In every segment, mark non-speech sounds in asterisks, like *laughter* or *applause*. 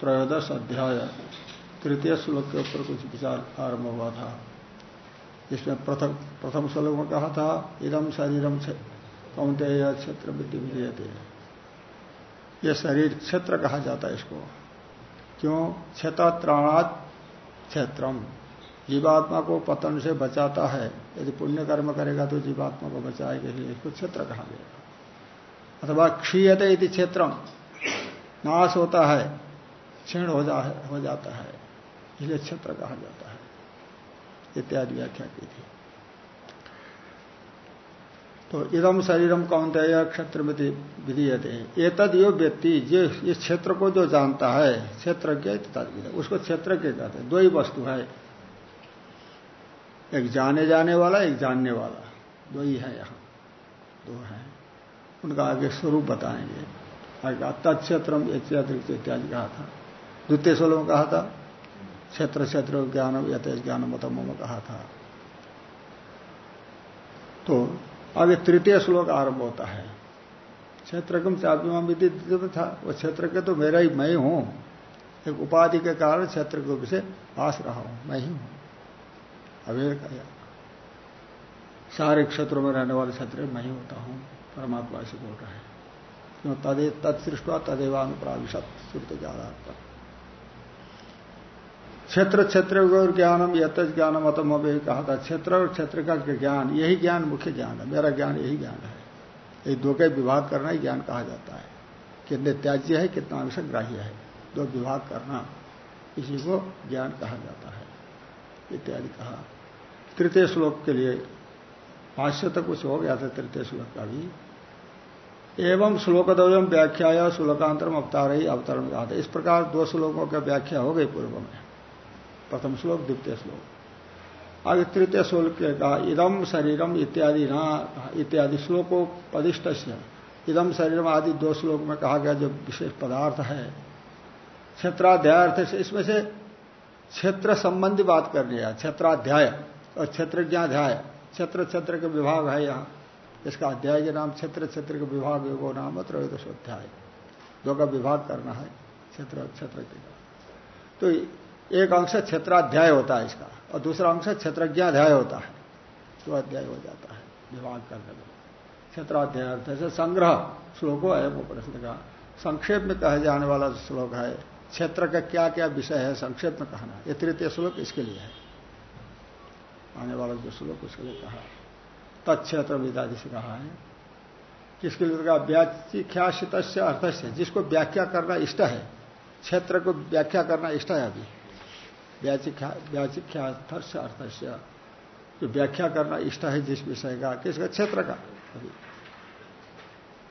त्रयोदश अध्याय, तृतीय श्लोक के ऊपर कुछ विचार आरंभ हुआ था। इसमें प्रथम प्रथम श्लोक में कहा था इदम शरीरम कौनते क्षेत्र विधि विधेयते। यह शरीर क्षेत्र कहा जाता है इसको। क्यों? क्षेत्राणात क्षेत्रम जीवात्मा को पतन से बचाता है। यदि पुण्य कर्म करेगा तो जीवात्मा को बचाए के लिए इसको क्षेत्र कहा गया। अथवा क्षीयते यदि क्षेत्रम नाश होता है। क्षीण हो, जा, हो जाता है। इसलिए क्षेत्र कहा जाता है। इत्यादि व्याख्या की थी। तो इदम शरीरम कौन थे क्षेत्र में विधीयते। ये तद यो व्यक्ति जो इस क्षेत्र को जो जानता है क्षेत्रज्ञ उसको क्षेत्र के कहते हैं। दो ही वस्तु है। एक जाने जाने वाला एक जानने वाला। दो ही है यहाँ। दो है। उनका आगे स्वरूप बताएँगे। आगे तत्क्षेत्रम इत्यादि कहा था। द्वितीय श्लोक में कहा था, क्षेत्र क्षेत्र ज्ञान यथ ज्ञान मतम कहा था। तो आगे तृतीय श्लोक आरंभ होता है। क्षेत्र कम चापिमा विधि था, वो क्षेत्र के तो मेरा ही मैं हूँ। एक उपाधि के कारण क्षेत्र के से पास रहा हूँ, मैं ही हूँ। अवेर का सारे क्षेत्रों में रहने वाले क्षेत्र मैं ही होता हूँ, परमात्मा से बोल रहा है। तदे तत्सृष्टा तदेवानुप्राविशत, श्रुत पर। क्षेत्र क्षेत्र और ज्ञानम यत ज्ञानम, अतम अभी कहा था। क्षेत्र और क्षेत्र का ज्ञान, यही ज्ञान मुख्य ज्ञान है। मेरा ज्ञान यही ज्ञान है। ये दो का विभाग करना ही ज्ञान कहा जाता है। कितने त्याज्य है, कितना अंश ग्राह्य है, दो विभाग करना इसी को ज्ञान कहा जाता है। इत्यादि कहा। तृतीय श्लोक के लिए भाष्य तक कुछ हो गया था तृतीय श्लोक का भी। एवं श्लोकद्वयम व्याख्या या श्लोकांतरम अवतार ही अवतरण कहा था इस प्रकार दो श्लोकों की व्याख्या हो गई पूर्व में। प्रथम श्लोक, द्वितीय श्लोक। आगे तृतीय श्लोक के कहा इदम शरीरम इत्यादि ना, इत्यादि श्लोको पदिष्ट इदम शरीरम आदि दो श्लोक में कहा गया जो विशेष पदार्थ है। क्षेत्राध्याय से इसमें से क्षेत्र संबंधी बात करनी है क्षेत्राध्याय और क्षेत्रज्ञाध्याय। क्षेत्र क्षेत्र के विभाग है यहाँ। इसका अध्याय के नाम क्षेत्र क्षेत्र के विभाग योगो नाम त्रयोदशोध्याय दो का विभाग करना है, क्षेत्र क्षेत्र के। तो एक अंश क्षेत्राध्याय होता है इसका, और दूसरा अंश क्षेत्रज्ञाध्याय होता है। तो अध्याय हो जाता है, विभाग करने में क्षेत्राध्याय अर्थ से संग्रह, श्लोको है वो प्रश्न का। संक्षेप में कहे जाने वाला जो श्लोक है, क्षेत्र का क्या क्या विषय है, संक्षेप में कहना। ये तृतीय श्लोक इसके लिए है। आने वाला जो श्लोक उसके लिए कहा। तत्क्षेत्र विदादि से कहा है। किसके लिए कहा? व्याख्याशित से जिसको व्याख्या करना इष्ट है, क्षेत्र को व्याख्या करना इष्ट है अभी। व्याचिख्यार्थस्य अर्थस्य जो व्याख्या करना इष्ट है, जिस विषय का, किसका? क्षेत्र का।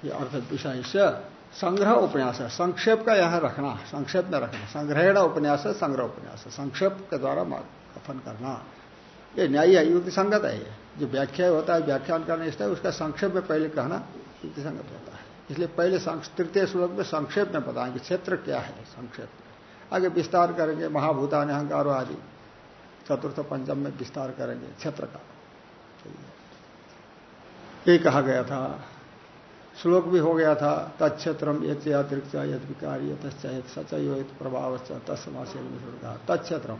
ये अर्थ विषय से संग्रह उपन्यास। है संक्षेप का यहाँ रखना, संक्षेप में रखना। संग्रहण उपन्यास है संग्रह उपन्यास। है संक्षेप के द्वारा कथन करना। ये न्याय है, युक्ति संगत है ये। जो व्याख्या होता है, व्याख्यान करना इष्ट है, उसका संक्षेप में पहले कहना युक्ति संगत होता है। इसलिए पहले तृतीय श्लोक में संक्षेप में बताएँगे, क्षेत्र क्या है संक्षेप में। आगे विस्तार करेंगे, महाभूतान, अहंकार आदि। चतुर्थ पंचम में विस्तार करेंगे, क्षेत्र का। ये कहा गया था। श्लोक भी हो गया था, तत्क्षेत्रम यदृक्ष यद विकारी सचयो प्रभाव तत्समाशेन कहा तत्क्षेत्रम,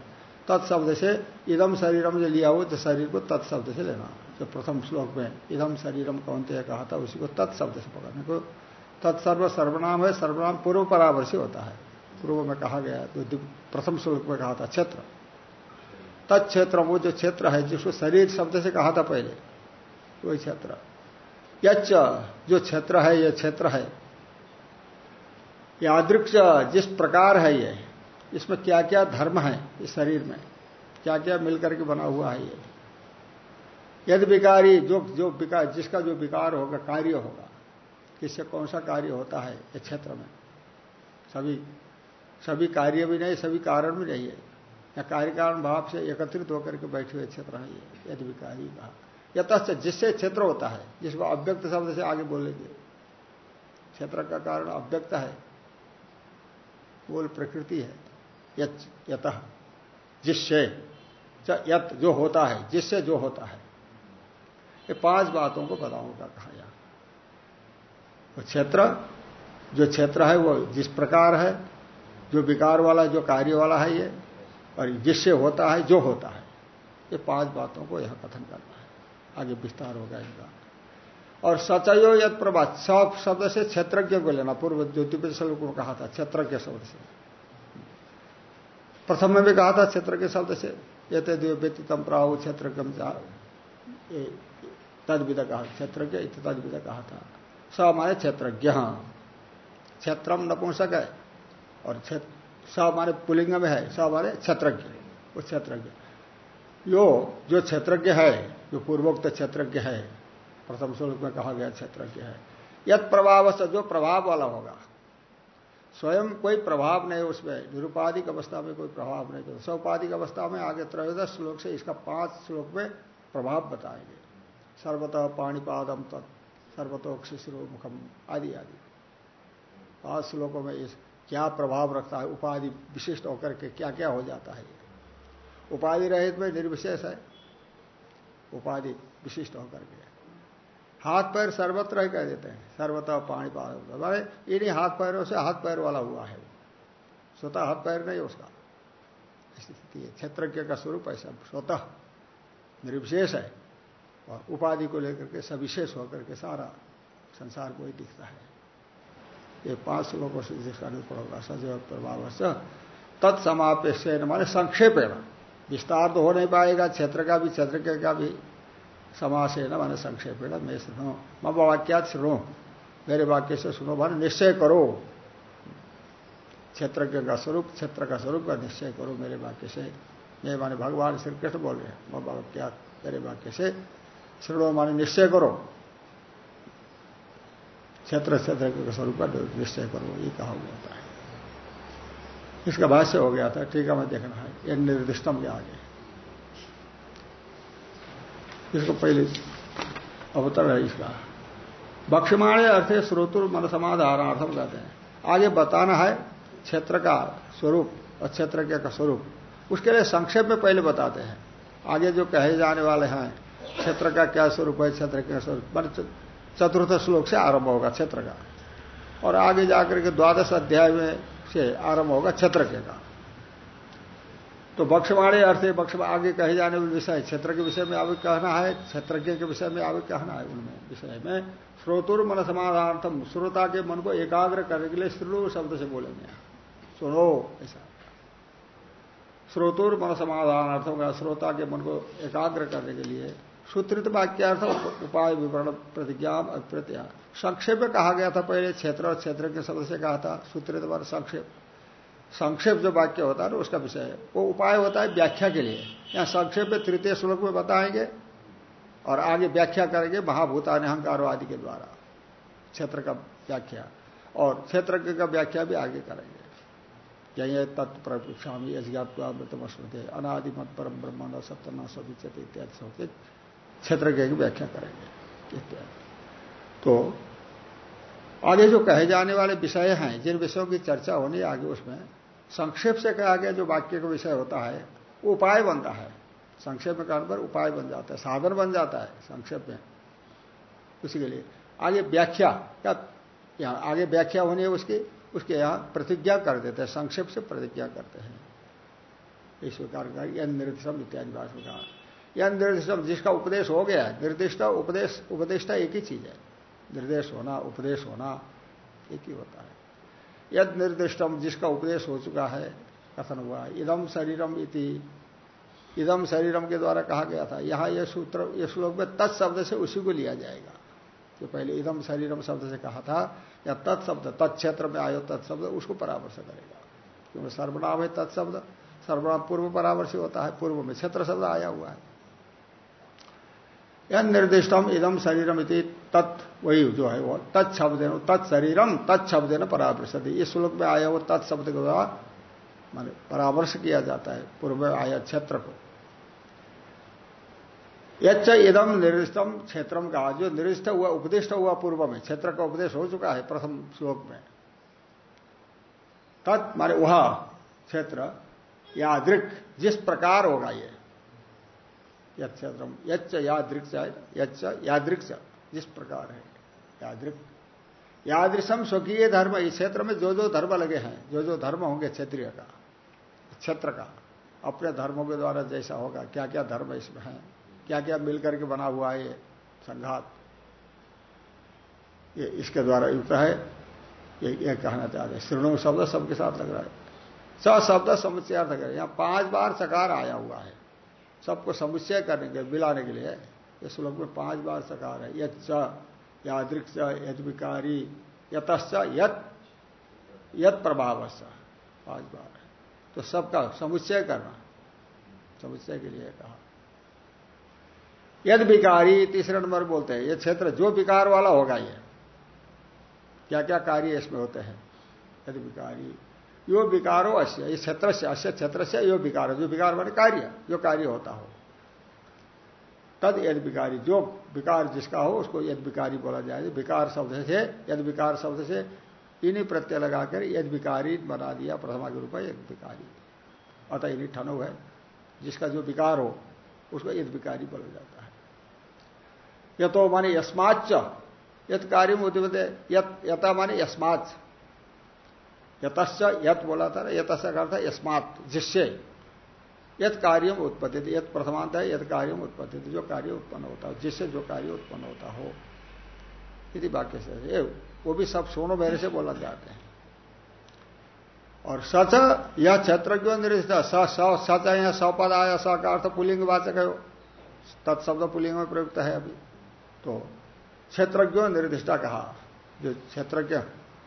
तत्शब्द से इदम शरीरम जो लिया हो तो शरीर को तत्शब्द से लेना। जो प्रथम श्लोक में इदम शरीरम कौन कहा था, उसी को तत्शब्द से पकड़ने। को तत्सर्व सर्वनाम है सर्वनाम पूर्व परावर्शी होता है। पूर्व में कहा गया तो प्रथम श्लोक में कहा था, क्षेत्र। तत्क्षेत्र, वो जो क्षेत्र है, जिसको शरीर शब्द से कहा था पहले, वही क्षेत्र। यच्च, जो क्षेत्र है, यह क्षेत्र है। यादृक्ष जिस प्रकार है ये, इसमें क्या क्या धर्म है, इस शरीर में क्या क्या मिलकर के बना हुआ है ये। यदि विकारी, जो जो विकार जिसका जो विकार होगा, कार्य होगा, किससे कौन सा कार्य होता है इस क्षेत्र में। सभी सभी कार्य भी नहीं, सभी कारण भी नहीं है। या कार्य कारण भाव से एकत्रित होकर के बैठे हुए क्षेत्र है ये, यदि विकारी कहा यथ जिससे क्षेत्र होता है, जिसको अव्यक्त शब्द से आगे बोलेंगे, क्षेत्र का कारण अव्यक्त है बोल प्रकृति है। यत, जिससे यत जो होता है, जिससे जो होता है। ये पाँच बातों को बताऊँगा कहा यहाँ। क्षेत्र, जो क्षेत्र है वो जिस प्रकार है जो विकार वाला, जो कार्य वाला है ये, और जिससे होता है, जो होता है, ये पाँच बातों को यह कथन करना है। आगे विस्तार होगा इनका। और सचयो यद प्रभात, सब शब्द से क्षेत्रज्ञ को लेना, पूर्व ज्योतिष श्लोक में कहा था, क्षेत्रज्ञ शब्द से। प्रथम में भी कहा था क्षेत्र के शब्द से ये तो व्यक्तितम प्राहु क्षेत्र तद विदा कहा, क्षेत्रज्ञ तद विदा कहा था। स हमारे क्षेत्रज्ञ। क्षेत्रम नपुंसक है। और स हमारे पुलिंग में है स हमारे क्षेत्रज्ञ। वो क्षेत्रज्ञ। यो, जो क्षेत्रज्ञ है, जो पूर्वोक्त क्षेत्रज्ञ है, प्रथम श्लोक में कहा गया क्षेत्रज्ञ है, यद प्रभाव जो प्रभाव वाला होगा, स्वयं कोई प्रभाव नहीं उसमें, निरुपाधिक अवस्था में कोई प्रभाव नहीं तो सौपाधिक अवस्था में आगे त्रयोदश श्लोक से इसका पाँच श्लोक में प्रभाव बताएँगे। सर्वतः पाणीपादम तत् सर्वतोक्षिश्रो मुखम आदि आदि। पाँच श्लोकों में इस क्या प्रभाव रखता है, उपाधि विशिष्ट होकर के क्या क्या हो जाता है? उपाधि रहित में निर्विशेष है। उपाधि विशिष्ट होकर के। हाथ पैर सर्वत्र ही कह देते हैं। सर्वतः पानी पानी इन्हीं हाथ पैरों से हाथ पैर वाला हुआ है स्वतः हाथ पैर नहीं, उसका। स्थिति है। क्षेत्रज्ञ का स्वरूप ऐसा स्वतः निर्विशेष है। और उपाधि को लेकर के सविशेष होकर के सारा संसार को ही दिखता है। ये पाँच श्लोकों से जिसका निरूपण होगा सजय से तत्समाप्य माने संक्षेप है विस्तार तो हो नहीं पाएगा, क्षेत्र का भी, क्षेत्र का भी। समास है ना माने संक्षेप है ना मैं सुनो मैं वाक्यात सुनो। मेरे वाक्य से सुनो, माने निश्चय करो। क्षेत्र का स्वरूप, क्षेत्र का स्वरूप का निश्चय करो मेरे वाक्य से। मैं माने भगवान श्री कृष्ण बोल रहे हैं, मैं वाक्यात मेरे वाक्य से। श्रेणो माने निश्चय करो। क्षेत्र क्षेत्र के स्वरूप निश्चय करो ये कहा हुआ है इसका भाष्य हो गया था, ठीक है, मैं देखना है। ये निर्दिष्टम के आगे। इसको पहले अवतर है इसका। बक्षमाणे अर्थ श्रोतुर मन समाधारणार्थम कहते हैं। आगे बताना है क्षेत्र का स्वरूप और क्षेत्र का स्वरूप। उसके लिए संक्षेप में पहले बताते हैं। आगे जो कहे जाने वाले हैं, क्षेत्र का क्या स्वरूप है, क्षेत्र का स्वरूप। चतुर्थ श्लोक से आरंभ होगा क्षेत्र का। और आगे जाकर के द्वादश अध्याय में से आरंभ होगा क्षेत्र के का। तो बक्षवाणी अर्थ है बक्ष आगे कहे जाने वाले विषय, क्षेत्र के विषय में आगे कहना है क्षेत्रज्ञ के विषय में आगे कहना है उनमें, विषय में। श्रोतुर मन समाधानार्थम श्रोता के मन को एकाग्र करने के लिए श्रु शब्द से बोलेंगे। सुनो, ऐसा। श्रोतुर मन समाधानार्थम का, श्रोता के मन को एकाग्र करने के लिए सूत्रित वाक्यार्थ उपाय विवरण प्रतिज्ञा अप्रत्या संक्षेप कहा गया था, पहले क्षेत्र और क्षेत्र के सदस्य कहा था, सूत्रित बार संक्षेप। संक्षेप जो वाक्य होता है ना, उसका विषय है। वो उपाय होता है व्याख्या के लिए। यहाँ संक्षेप तृतीय श्लोक में बताएँगे और आगे व्याख्या करेंगे महाभूतान अहंकार आदि के द्वारा। क्षेत्र का व्याख्या और क्षेत्र का व्याख्या भी आगे करेंगे। यही तत्व प्रक्षामी अज्ञातमृतम स्मृति अनादिमत परम ब्रह्मांड सप्तना सविचत इत्यादि क्षेत्र की व्याख्या करेंगे, इत्यादि। तो आगे जो कहे जाने वाले विषय हैं, जिन विषयों की चर्चा होनी आगे उसमें संक्षेप से कहा गया जो वाक्य का विषय होता है, वो उपाय बनता है। संक्षेप में कहने पर उपाय बन जाता है, साधन बन जाता है संक्षेप में। उसी के लिए आगे व्याख्या क्या यहाँ आगे व्याख्या होनी है उसकी, उसके यहाँ प्रतिज्ञा कर देते हैं, संक्षेप से प्रतिज्ञा करते हैं। इस प्रकार का यह निर्दिष्टम इत्यादि बात कहा। यह निर्दिष्टम जिसका उपदेश हो गया, निर्दिष्ट उपदेश, उपदेष्टा एक ही चीज़ है। निर्देश होना, उपदेश होना, एक ही होता है। यद निर्दिष्टम, जिसका उपदेश हो चुका है, कथन हुआ, इदम शरीरम इति। इदम शरीरम के द्वारा कहा गया था, यहाँ यह सूत्र यह श्लोक में तत्शब्द से उसी को लिया जाएगा। जो पहले इदम शरीरम शब्द से कहा था, या तत्शब्द तत्क्षेत्र में आयो तत्शब्द उसको परामर्श करेगा। क्योंकि सर्वनाम है तत्शब्द सर्वनाम पूर्व परामर्श होता है, पूर्व में क्षेत्र शब्द आया हुआ है। यह निर्दिष्टम इदम शरीरम इति तत् वही जो है वो तत्शब्द तत्शरीरम तत्शब्द न परामर्शति इस श्लोक में आया वो तत्शब्द के द्वारा माने परामर्श किया जाता है, पूर्व आया क्षेत्र को। यच्च इदम निर्दिष्टम क्षेत्रम कहा जो निर्दिष्ट हुआ, उपदिष्ट हुआ पूर्व में, क्षेत्र का उपदेश हो चुका है प्रथम श्लोक में। तत् माने वह क्षेत्र, यादृक, जिस प्रकार होगा ये क्षेत्रम यच्च यादृक्ष यच्च यादृक्ष जिस प्रकार है। यादृक। यादृशम स्वकीय धर्म। इस क्षेत्र में जो जो धर्म लगे हैं जो जो धर्म होंगे क्षेत्रीय का क्षेत्र का अपने धर्मों के द्वारा जैसा होगा क्या क्या धर्म इसमें है क्या क्या मिलकर के बना हुआ है ये संघात। ये इसके द्वारा युक्त है। ये, ये कहना चाहते हैं। श्रीणु शब्द सबके साथ लग रहा है। स शब्द समुच्चयार्थ कर यहाँ पाँच बार सकार आया हुआ है। सबको समुच्चय करने के मिलाने के लिए इस श्लोक में पाँच बार सकार है। यद यादृक् यद विकारी यतश्च, यत यत प्रभाव पाँच बार। तो सबका समुच्चय करना, समुच्चय के लिए कहा। यद विकारी तीसरे नंबर बोलते हैं, ये क्षेत्र जो विकार वाला होगा ये। क्या क्या कार्य इसमें होते हैं? यद विकारी यो विकारो अश्य इस क्षेत्र से अश्य क्षेत्र से यो विकार, जो विकार वाले कार्य, जो कार्य होता हो। तद यद विकारी, जो विकार जिसका हो, उसको यद विकारी बोला जाए। विकार शब्द से, यद विकार शब्द से इन्हीं प्रत्यय लगाकर यद विकारी बना दिया, प्रथमा के रूप में यद विकारी। अतः इन्हीं ठनो है। जिसका जो विकार हो, उसको यद विकारी बोला जाता है। तो माने यस्माच यद कार्य उद्यमते यथा माने यस्माच यतश्च यत बोला था ना यत का अर्थ यस्मात, जिससे। यद कार्य उत्पत्ति यद प्रथमांत है यद कार्य उत्पत्ति जो कार्य उत्पन्न होता हो, जिससे जो कार्य उत्पन्न होता हो। यदि वाक्य से ये, वो भी सब सोनो मेरे से बोला जाते हैं। और सच, यह क्षेत्र क्यों निर्दिष्ट सच है सपद आया स का अर्थ पुलिंग वाचक है। तत्शब्द पुलिंग में प्रयुक्त है अभी। तो क्षेत्रज्ञ निर्दिष्टा कहा? जो क्षेत्रज्ञ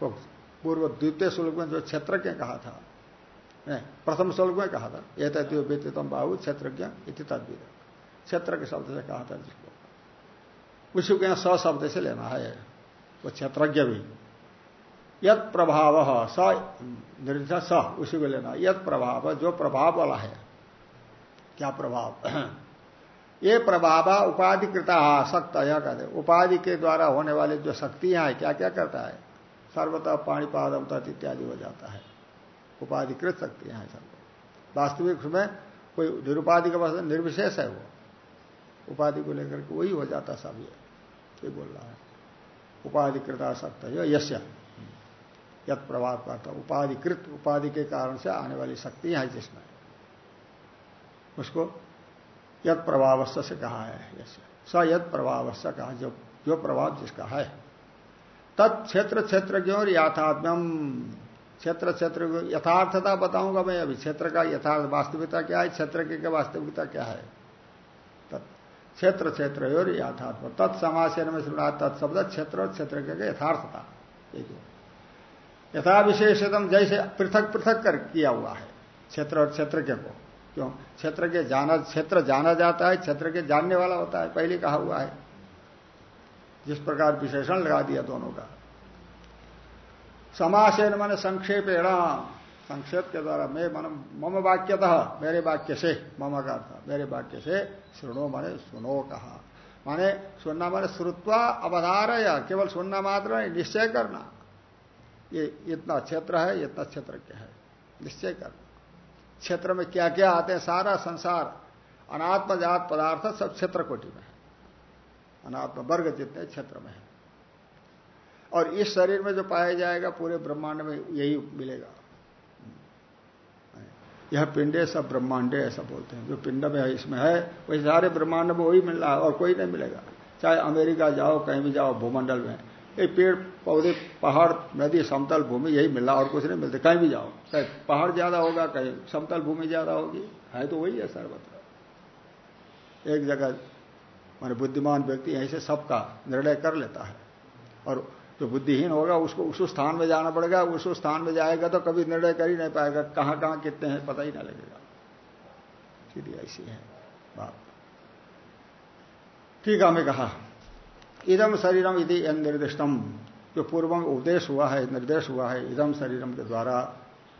को पूर्व द्वितीय श्लोक में जो क्षेत्रज्ञ कहा था प्रथम श्लोक में कहा था यह तत्व व्यतीतम बाहु क्षेत्रज्ञ इति तद्विद। क्षेत्र के शब्द से कहा था जिसको। उसी को यहाँ स शब्द से लेना है, वो क्षेत्रज्ञ भी। यद प्रभाव, स, निर्दिष्ट स, उसी को लेना यद प्रभाव, जो प्रभाव वाला है, क्या प्रभाव? *clears throat* ये प्रभाव उपाधि कृता आसक्त यह कहते उपाधि के द्वारा होने वाले जो शक्तियाँ हैं क्या क्या करता है? सर्वतः पाणीपादम तत् इत्यादि हो जाता है। उपाधिकृत शक्तियाँ हैं सब। वास्तविक में कोई निरुपाधि का वस्तु निर्विशेष है वो। उपाधि को लेकर के वही हो जाता सब ये। ये बोल रहा है। उपाधिकृत आसक्त यश यद प्रभाव करता उपाधिकृत उपाधि के कारण से आने वाली शक्ति है जिसमें। उसको यद प्रभावस्थ से कहा है यश स यद प्रभावस्थ कहा जो जो प्रभाव जिसका है। तत्क्षेत्र क्षेत्र क्षेत्र क्यों याथात्म्यम। क्षेत्र क्षेत्र यथार्थता बताऊँगा मैं अभी। क्षेत्र का यथार्थ वास्तविकता क्या है? क्षेत्र की वास्तविकता क्या है? क्षेत्र क्षेत्र और यथात्म। तत्समाशय में सुना तत्शब्द क्षेत्र और क्षेत्र के यथार्थता। यथा विशेषतम जैसे पृथक पृथक कर किया हुआ है। क्षेत्र और क्षेत्र के को। क्यों? क्षेत्र के जाना, क्षेत्र जाना जाता है, क्षेत्र के जानने वाला होता है। पहले कहा हुआ है। जिस प्रकार विशेषण लगा दिया दोनों का। समासेन मैंने संक्षेपेण। संक्षेप के द्वारा मैं मन, मम वाक्यतः, मेरे वाक्य से, मम का अर्थ, मेरे वाक्य से सुनो माने सुनो कहा। माने सुनना मैंने श्रुत्वा या केवल सुनना मात्र नहीं, निश्चय करना। ये, इतना क्षेत्र है इतना क्षेत्र क्या है? निश्चय करना। क्षेत्र में क्या क्या आते हैं? सारा संसार अनात्म जात पदार्थ सब क्षेत्र कोटि में अनात्म वर्ग जितने क्षेत्र में है। और इस शरीर में जो पाया जाएगा, पूरे ब्रह्मांड में यही मिलेगा। यह पिंडे सब ब्रह्मांडे ऐसा बोलते हैं। जो पिंड में है, इसमें है, वही सारे ब्रह्मांड में वही मिल रहा है, और कोई नहीं मिलेगा। चाहे अमेरिका जाओ, कहीं भी जाओ, भूमंडल में। ये पेड़, पौधे, पहाड़, नदी, समतल भूमि, यही मिल रहा और कुछ नहीं मिलते। कहीं भी जाओ कहीं पहाड़ ज़्यादा होगा, कहीं समतल भूमि ज़्यादा होगी, है तो वही है सर्वत्र। एक जगह मान बुद्धिमान व्यक्ति यहीं से सबका निर्णय कर लेता है। और जो बुद्धिहीन होगा, उसको उस स्थान में जाना पड़ेगा, उस स्थान में जाएगा तो कभी निर्णय कर ही नहीं पाएगा कहाँ कहाँ कितने हैं, पता ही ना लगेगा। सीधी ऐसी है बात। ठीक हमें कहा इदम शरीरम यदि निर्दिष्टम जो पूर्व उपदेश हुआ है, निर्देश हुआ है इदम शरीरम के द्वारा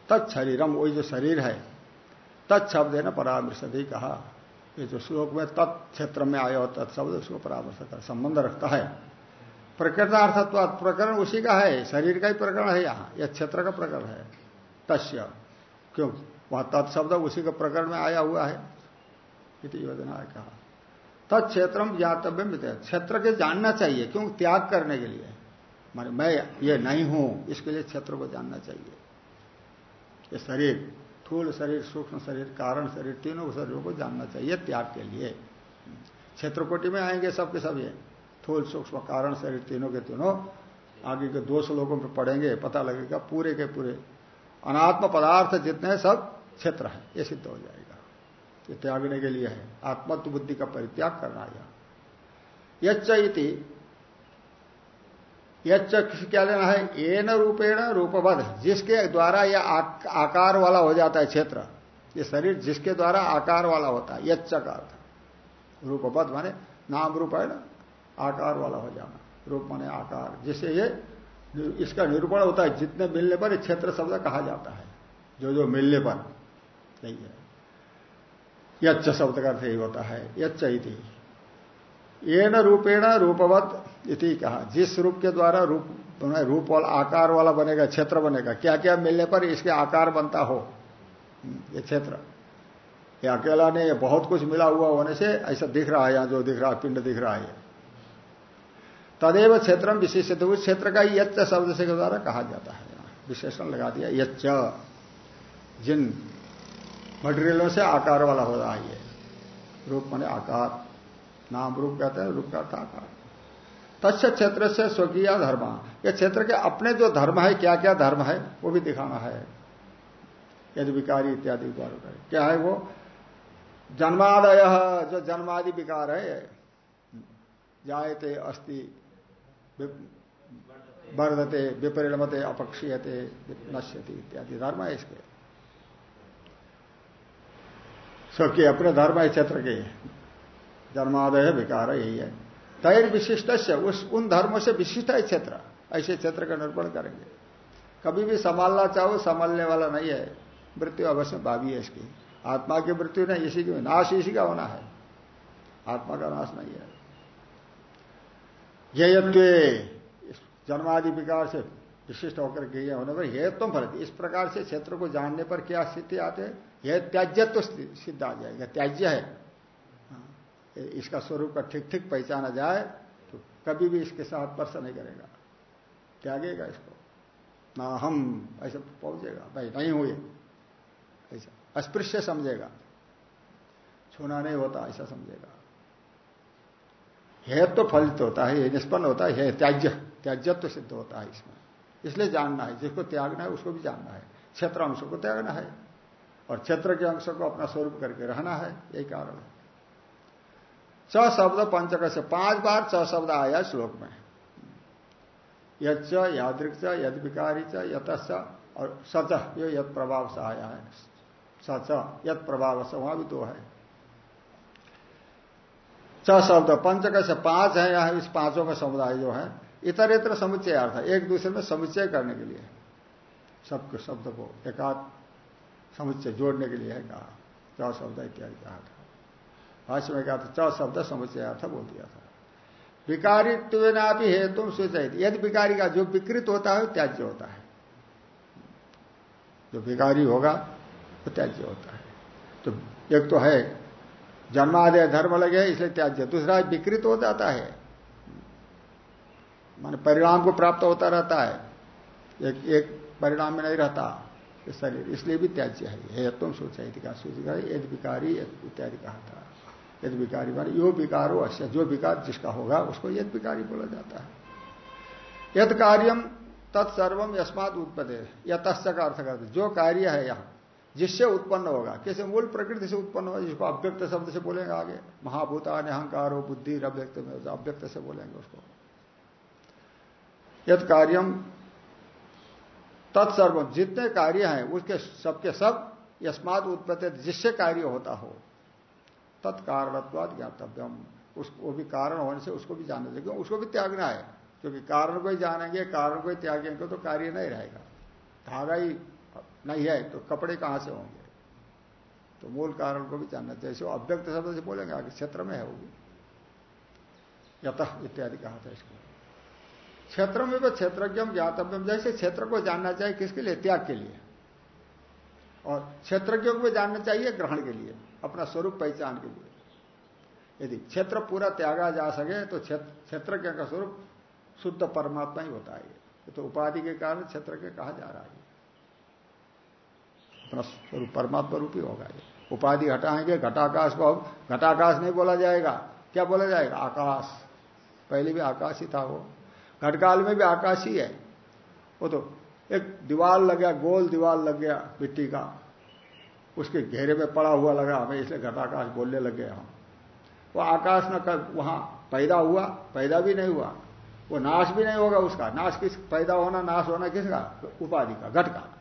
तत्शरीरम वही जो शरीर है तत्शब्द है ना परामर्श भी कहा। ये जो श्लोक में तत्क्षेत्र में आया हो तत्शब्द उसको परामर्श कर संबंध रखता है। प्रकृतार्थत्व प्रकरण उसी का है, शरीर का ही प्रकरण है यहाँ यह क्षेत्र का प्रकरण है, तस्य। क्यों? वहाँ तत्शब्द उसी का प्रकरण में आया हुआ है, इति योजना कहा। तत्क्षेत्र ज्ञातव्य क्षेत्र के जानना चाहिए, क्यों? त्याग करने के लिए। माने मैं ये नहीं हूँ, इसके लिए क्षेत्र को जानना चाहिए। ये शरीर थूल शरीर, सूक्ष्म शरीर, कारण शरीर, तीनों शरीरों को जानना चाहिए त्याग के लिए। क्षेत्र कोटि में आएँगे सबके सब ये। थूल सूक्ष्म, कारण शरीर तीनों के तीनों। आगे के दो श्लोकों पर पढ़ेंगे, पता लगेगा पूरे के पूरे। अनात्म पदार्थ जितने सब क्षेत्र है, ये सिद्ध हो जाएगा। ये त्यागने के लिए है। आत्मत्व बुद्धि का परित्याग करना यह यच्चि यच्च क्या लेना है? एन रूपेण रूपबद्ध जिसके द्वारा यह आकार वाला हो जाता है क्षेत्र। ये शरीर जिसके द्वारा आकार वाला होता है, यच्च का अर्थ। रूपबद्ध माने नाम रूप है ना आकार वाला हो जाना। रूप माने आकार जिससे ये इसका निरूपण होता है, जितने मिलने पर क्षेत्र शब्द कहा जाता है। जो जो मिलने पर नहीं है। यच्च शब्द का अर्थ यही होता है, यच्च इति। ये न रूपेण रूपवत इति कहा। जिस रूप के द्वारा रूप रूप वाला आकार वाला बनेगा, क्षेत्र बनेगा क्या क्या मिलने पर इसके आकार बनता हो? ये क्षेत्र। ये अकेला नहीं, ये बहुत कुछ मिला हुआ होने से ऐसा दिख रहा है यहाँ जो दिख रहा है, पिंड दिख रहा है। तदेव क्षेत्र विशेष उस क्षेत्र का यच्च शब्द से द्वारा कहा जाता है। विशेषण लगा दिया, यच्च। जिन मटेरियलों से आकार वाला हो रहा है रूप माने आकार। नाम रूप कहते हैं, रूप का आकार। तस्य क्षेत्र से स्वकीय धर्म। ये क्षेत्र के अपने जो धर्म है क्या क्या धर्म है, वो भी दिखाना है। यदि विकारी इत्यादि विकार क्या है वो? जन्मादय, जो जन्मादि विकार है, जायते, अस्ति वर्धते, विपरिणमते, अपक्षीयते नश्यति इत्यादि। धर्म है इसके। सबके अपने धर्म है क्षेत्र के। जन्मादय विकार यही है। तैर विशिष्ट से उस, उन धर्मों से विशिष्ट है क्षेत्र। ऐसे क्षेत्र का निरूपण करेंगे। कभी भी संभालना चाहो, संभालने वाला नहीं है। मृत्यु अवश्य भावी है इसकी। आत्मा की मृत्यु नहीं, इसी की नाश इसी का होना है। आत्मा का नाश नहीं है। जयत्व जन्मादि विकार से विशिष्ट होकर के ये होने पर हे तुम फल इस प्रकार से क्षेत्र को जानने पर क्या स्थिति आते हैं? यह त्याज्यत्व तो सिद्ध आ जाएगा। त्याज्य हाँ। इसका स्वरूप का ठीक ठीक पहचाना जाए तो कभी भी इसके साथ स्पर्श नहीं करेगा। त्यागेगा इसको। ना हम, ऐसे पहुंचेगा। भाई, नहीं हुए ऐसा अस्पृश्य समझेगा। छूना नहीं होता, ऐसा समझेगा। हेत तो फलित होता है निष्पन्न होता है त्याज्य, त्याज्यत्व तो सिद्ध होता है इसमें। इसलिए जानना है, जिसको त्यागना है, उसको भी जानना है। क्षेत्र अंश को त्यागना है और क्षेत्र के अंश को अपना स्वरूप करके रहना है, यही कारण है। च शब्द पंचक से पाँच बार च शब्द आया श्लोक में। यच्च यादृक्ष यद विकारी च यतच और सच, ये यद प्रभाव से आया है। सच यद प्रभाव से, वहाँ भी दो है। च शब्द पंचक से पाँच है, यहाँ इस पाँचों का समुदाय जो है इतर इतर समुच्चय अर्थ है, एक दूसरे में समुच्चय करने के लिए। सबके शब्द को एकाध समुच्चय जोड़ने के लिए है कहा। च शब्द इत्यादि कहा था। भाष्य में कहा था, च शब्द समुच्चय अर्थ बोल दिया था। विकारित्व ना भी है तुम सोचित यदि विकारी का जो विकृत होता है त्याज्य होता है। जो विकारी होगा, वो त्याज्य होता है। तो एक तो है, जन्मादय धर्म लगे, इसलिए त्याज्य। दूसरा विकृत हो जाता है। मान परिणाम को प्राप्त होता रहता है। एक एक परिणाम में नहीं रहता शरीर। इसलिए भी त्याज्य है। तुम सोचा कहा सूचिका यद विकारी इत्यादि कहा था। यद विकारी मान, यो विकारो अश्य जो विकार जिसका होगा, उसको यद विकारी बोला जाता है। यद कार्यम तत्सर्वम यस्मात उत्पदे, या तस् का अर्थ करते जो कार्य है यहाँ, जिससे उत्पन्न होगा, किसी मूल प्रकृति से उत्पन्न होगा, जिसको अव्यक्त शब्द से बोलेंगे आगे महाभूता अहंकार हो बुद्धि अव्यक्त में अव्यक्त से बोलेंगे उसको। यद कार्यम तत्सर्व जितने कार्य हैं, उसके सबके सब यस्मात उत्पत्ति, जिससे कार्य होता हो तत्कारणत्वाद ज्ञातव्यम। उसको भी कारण होने से उसको भी जानना चाहिए उसको भी त्यागना है, क्योंकि कारण को ही जानेंगे, कारण को ही त्यागेंगे तो कार्य नहीं रहेगा। धागा ही नहीं है तो कपड़े कहाँ से होंगे? तो मूल कारण को भी जानना चाहिए। अव्यक्त शब्द से बोलेंगे, आगे क्षेत्र में है वो भी। इत्यादि कहा था इसको। क्षेत्र में वो क्षेत्रज्ञम, ज्ञातव्यम, जैसे क्षेत्र को जानना चाहिए किसके लिए? त्याग के लिए। और क्षेत्रज्ञों को जानना चाहिए ग्रहण के लिए। अपना स्वरूप पहचान के लिए। यदि क्षेत्र पूरा त्यागा जा सके तो क्षेत्र का स्वरूप शुद्ध परमात्मा ही होता है। तो उपाधि के कारण क्षेत्र के कहा जा रहा है। अपना स्वरूप परमात्मा रूप ही होगा ये। उपाधि हटाएँगे, घटाकाश को घटाकाश नहीं बोला जाएगा। क्या बोला जाएगा? आकाश। पहले भी आकाश ही था वो। घटकाल में भी आकाश ही है। वो तो एक दीवार लग गया, गोल दीवार लग गया मिट्टी का। उसके घेरे में पड़ा हुआ लगा, हमें इसलिए घटाकाश बोलने लग गए हम। वो आकाश न कर वहाँ पैदा हुआ? पैदा भी नहीं हुआ। वो नाश भी नहीं होगा उसका। नाश किस, पैदा होना, नाश होना किसका? उपाधि का, घट का।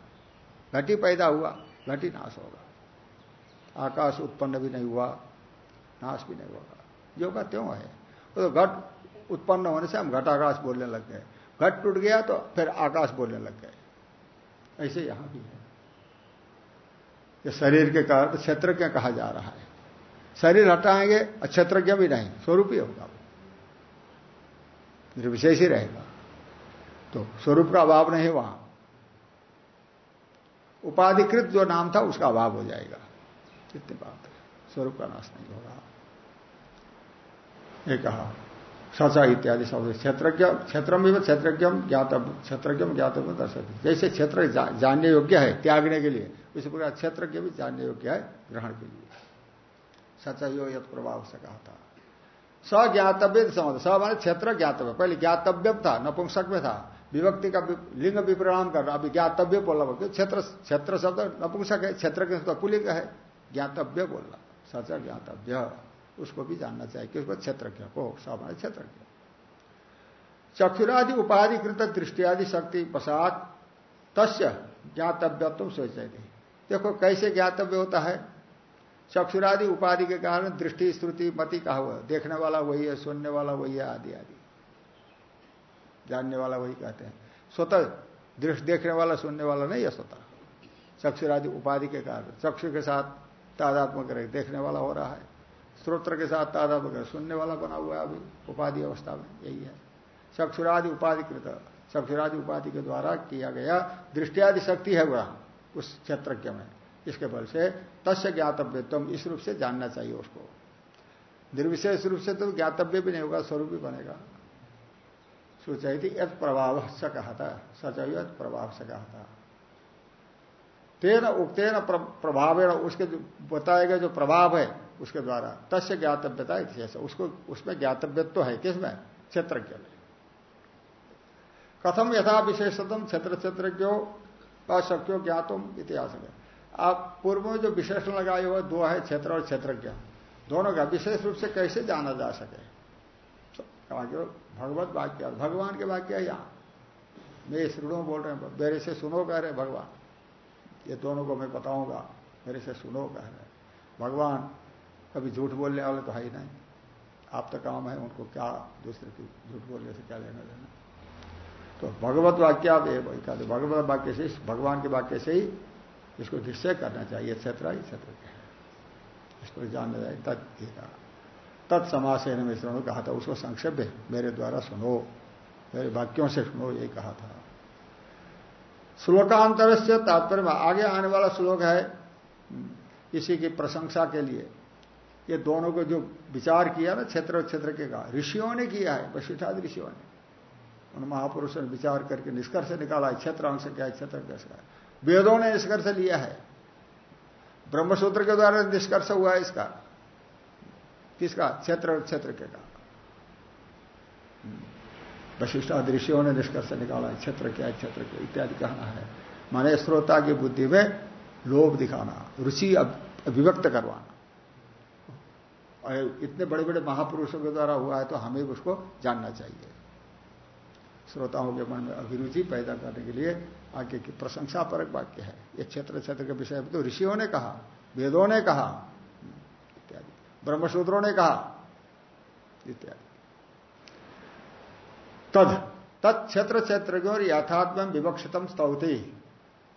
घटी पैदा हुआ, घटी नाश होगा। आकाश उत्पन्न भी नहीं हुआ, नाश भी नहीं होगा। जो का त्यों है। तो घट उत्पन्न होने से हम घटाकाश बोलने लग गए। घट टूट गया तो फिर आकाश बोलने लग गए। ऐसे यहाँ भी है। ये शरीर के कारण क्षेत्रज्ञ कहा जा रहा है। शरीर हटाएँगे, क्षेत्रज्ञ भी नहीं, स्वरूप ही होगा निर्विशेष ही रहेगा। तो स्वरूप का अभाव नहीं वहाँ उपाधिकृत जो नाम था, उसका अभाव हो जाएगा। इतनी बात है। स्वरूप का नाश नहीं होगा ये कहा। सचा इत्यादि शब्द क्षेत्रज्ञ क्षेत्र में क्षेत्रज्ञ ज्ञातव क्षेत्रज्ञ ज्ञातव्य दर्शक जैसे क्षेत्र जानने योग्य है त्यागने के लिए, उसी प्रकार क्षेत्रज्ञ भी जानने योग्य है ग्रहण के लिए। सचयो यद प्रभाव से कहा था स ज्ञातव्य समझ स माने क्षेत्र ज्ञातव्य। पहले ज्ञातव्य था, नपुंसक में था। विभक्ति का लिंग विप्रणाम कर रहा अभी ज्ञातव्य बोल रहा क्षेत्र क्षेत्र शब्द नपुंसक है, क्षेत्र के पुलिंग है। ज्ञातव्य बोल रहा सच ज्ञातव्य। उसको भी जानना चाहिए कि उसको क्षेत्रज्ञ को सामान्य क्षेत्रज्ञ चक्षुरादि, उपाधिकृत, दृष्टियादि, शक्ति पश्चात तस्य ज्ञातव्य तुम सोचे देखो, कैसे ज्ञातव्य होता है? चक्षुरादि, उपाधि के कारण दृष्टि, श्रुति, मति कहा हुआ देखने वाला वही है, सुनने वाला वही है, आदि आदि। जानने वाला वही कहते हैं। स्वतः दृष्टि, देखने वाला, सुनने वाला नहीं है स्वतः। चक्षुरादि, उपाधि के कारण। चक्षु के साथ तादात्मक रहे देखने वाला हो रहा है। स्त्रोत्र के साथ तादात्मक सुनने वाला बना हुआ है अभी, उपाधि अवस्था में, यही है। चक्षुरादि उपाधि कृत, चक्षुरादि उपाधि के द्वारा किया गया दृष्टियादि शक्ति है वह, उस क्षेत्रज्ञ में। इसके बल से तस्य ज्ञातव्य तुम इस रूप से जानना चाहिए उसको। निर्विशेष रूप से तो ज्ञातव्य भी नहीं होगा, स्वरूप भी बनेगा। सोचाई थी यद प्रभाव से कहा था सचय प्रभाव से कहा था तेन उक्तेन प्रभाव उसके जो बताए गए जो प्रभाव है उसके द्वारा। तस्य ज्ञातव्यता उसको, उसमें ज्ञातव्यत्व तो है किसमें? क्षेत्र के लिए कथम यथा विशेषतम क्षेत्र, क्षेत्रज्ञो अशक्यो ज्ञातुम इतिहास में आप पूर्व में जो विशेषण लगाए हुए दो है क्षेत्र और क्षेत्रज्ञ। दोनों का विशेष रूप से कैसे जाना जा सके? तो भगवत वाक्य और भगवान के वाक्य है यहाँ। मैं श्रीणु बोल रहे हैं, मेरे से सुनो कह रहे भगवान। ये दोनों को मैं बताऊँगा। मेरे से सुनो कह रहे भगवान कभी झूठ बोलने वाले तो है ही नहीं। आप तो काम है, उनको क्या दूसरे की झूठ बोलने से क्या लेना देना? तो भगवत वाक्य आप ये भगवत वाक्य से, भगवान के वाक्य से ही इसको निश्चय करना चाहिए क्षेत्र ही क्षेत्र इसको जानना चाहिए तत्का तत्समासेन में श्रणु कहा था, उसको संक्षेप मेरे द्वारा सुनो, मेरे वाक्यों से सुनो, ये कहा था। श्लोकांतर से तात्पर्य, आगे आने वाला श्लोक है इसी की प्रशंसा के लिए। ये दोनों को जो विचार किया ना क्षेत्र और क्षेत्र के कहा। ऋषियों ने किया है, वशिष्ठादि ऋषियों ने। उन महापुरुषों ने विचार करके निष्कर्ष निकाला है क्षेत्र अंश क्या है, क्षेत्र कैसा है। वेदों ने निष्कर्ष लिया है। ब्रह्मसूत्र के द्वारा निष्कर्ष हुआ है इसका। किसका? क्षेत्र क्षेत्र के का वशिष्ठ ऋषियों ने निष्कर्ष निकाला है, क्षेत्र क्या है, क्षेत्र क्या इत्यादि कहना है। माने श्रोता की बुद्धि में लोभ दिखाना, रुचि अभिव्यक्त करवाना। इतने बड़े बड़े महापुरुषों के द्वारा हुआ है तो हमें उसको जानना चाहिए। श्रोताओं के मन में अभिरुचि पैदा करने के लिए आगे की प्रशंसा परक वाक्य है। ये क्षेत्र क्षेत्र के विषय में तो ऋषियों ने कहा, वेदों ने कहा, इत्यादि, ब्रह्मसूत्रों ने कहा, इत्यादि। तद तत् क्षेत्र और यथात्म विवक्षितम स्तौती।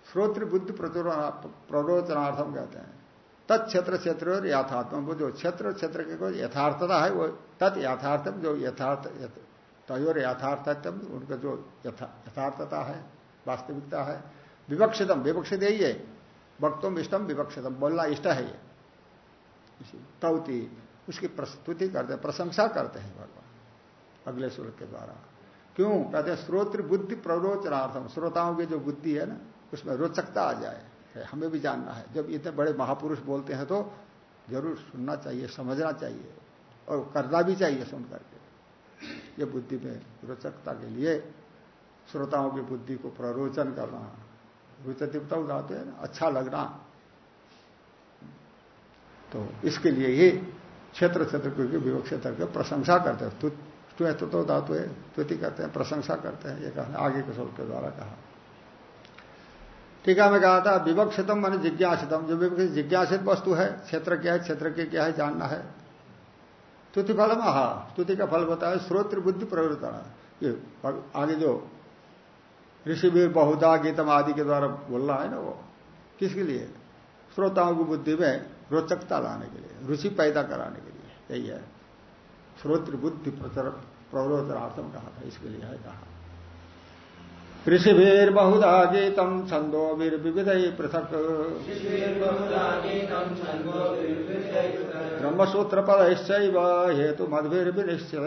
श्रोत्र बुद्धि प्ररोचनार्थम कहते हैं। तत्क्षेत्र क्षेत्र और यथात्म वो जो क्षेत्र क्षेत्र के को यथार्थता है, वो तत् यथार्थम जो यथार्थ तयोर यथार्थतम उनका जो यथार्थता है, वास्तविकता है विवक्षितम विवक्षित यही है। वक्तुम इष्टम विवक्षितम बोलना इष्ट है ये। तौती, उसकी प्रस्तुति करते, प्रशंसा करते हैं भगवान, अगले श्लोक के द्वारा। क्यों? कहते हैं श्रोत्र बुद्धि प्ररोचनार्थम श्रोताओं की जो बुद्धि है ना, उसमें रोचकता आ जाए। हमें भी जानना है। जब इतने बड़े महापुरुष बोलते हैं तो ज़रूर सुनना चाहिए समझना चाहिए और करना भी चाहिए सुन करके। ये बुद्धि में रोचकता के लिए श्रोताओं की बुद्धि को प्ररोचन करना रुचतिवता उदाते हैं अच्छा लगना। तो इसके लिए ही क्षेत्र क्षेत्र की विवक्षित करके प्रशंसा करते हैं। तो, धातु है स्तुति करते हैं प्रशंसा करते हैं ये कहना आगे के शब्द के द्वारा कहा। टीका में कहा था, विवक्षितम मान जिज्ञासितम। जो विवक्षित जिज्ञासित वस्तु है, क्षेत्र क्या है, क्षेत्र के क्या है, जानना है। स्तुति फल महा स्तुति का फल बताया श्रोत्र बुद्धि प्रवृत्ता ये आगे जो ऋषिवीर बहुधा गीतम आदि के द्वारा बोल रहा है ना वो, किसके लिए? श्रोताओं की बुद्धि में रोचकता लाने के लिए रुचि पैदा कराने के लिए। यही है। श्रोत्र बुद्धि प्रवरोचनार्थम कहा था, इसके लिए है कहा। ऋषिभीर बहुधा गीतम छंदो वीर विविध पृथक ब्रह्मसूत्र पद हेतु मधुवीर विनिश्चय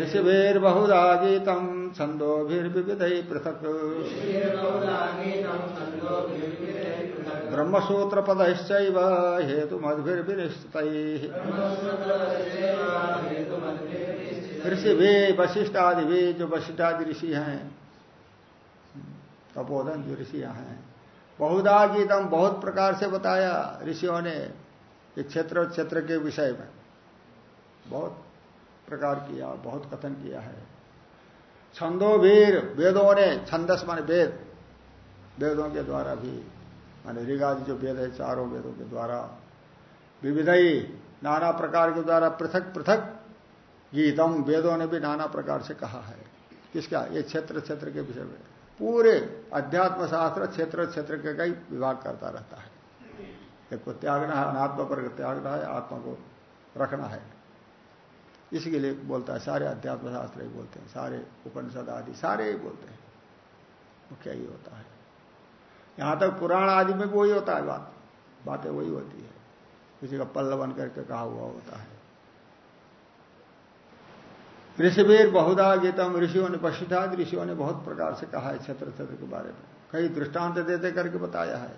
ऋषिभीर्बहुधा गीतम छंदोभिर्विविध पृथक ब्रह्मसूत्र पद हेतु मधुभिर्विनिश्चित ऋषि वे वशिष्ठ आदि वे जो वशिष्ठ आदि ऋषि हैं, तपोधन जो ऋषि हैं बहुधा गीतम बहुत प्रकार से बताया ऋषियों ने ये क्षेत्र क्षेत्र के विषय में। बहुत प्रकार किया, बहुत कथन किया है। छंदोवीर वेदों ने, छंदस मान वेद। वेदों के द्वारा भी, माने ऋगादि जो वेद है, चारों वेदों के द्वारा, विविधई, नाना प्रकार के द्वारा पृथक पृथक गीतम वेदों ने भी नाना प्रकार से कहा है किसका ये क्षेत्र क्षेत्र के विषय में पूरे अध्यात्म शास्त्र क्षेत्र क्षेत्र के का ही विभाग करता रहता है। एक को त्यागना है, अनात्मा पर त्यागना है, आत्मा को रखना है। इसके लिए बोलता है, सारे अध्यात्म शास्त्र ही बोलते हैं, सारे उपनिषद आदि सारे ही बोलते हैं। मुख्य ही होता है। यहाँ तक पुराण आदि में भी वही होता है बात। बातें वही होती है। किसी का पल्ल बन करके कहा हुआ होता है। ऋषिवीर बहुधा गीतम ऋषियों ने पशुधाद ऋषियों ने बहुत प्रकार से कहा है क्षेत्र क्षेत्र के बारे में। कई दृष्टांत देते करके बताया है।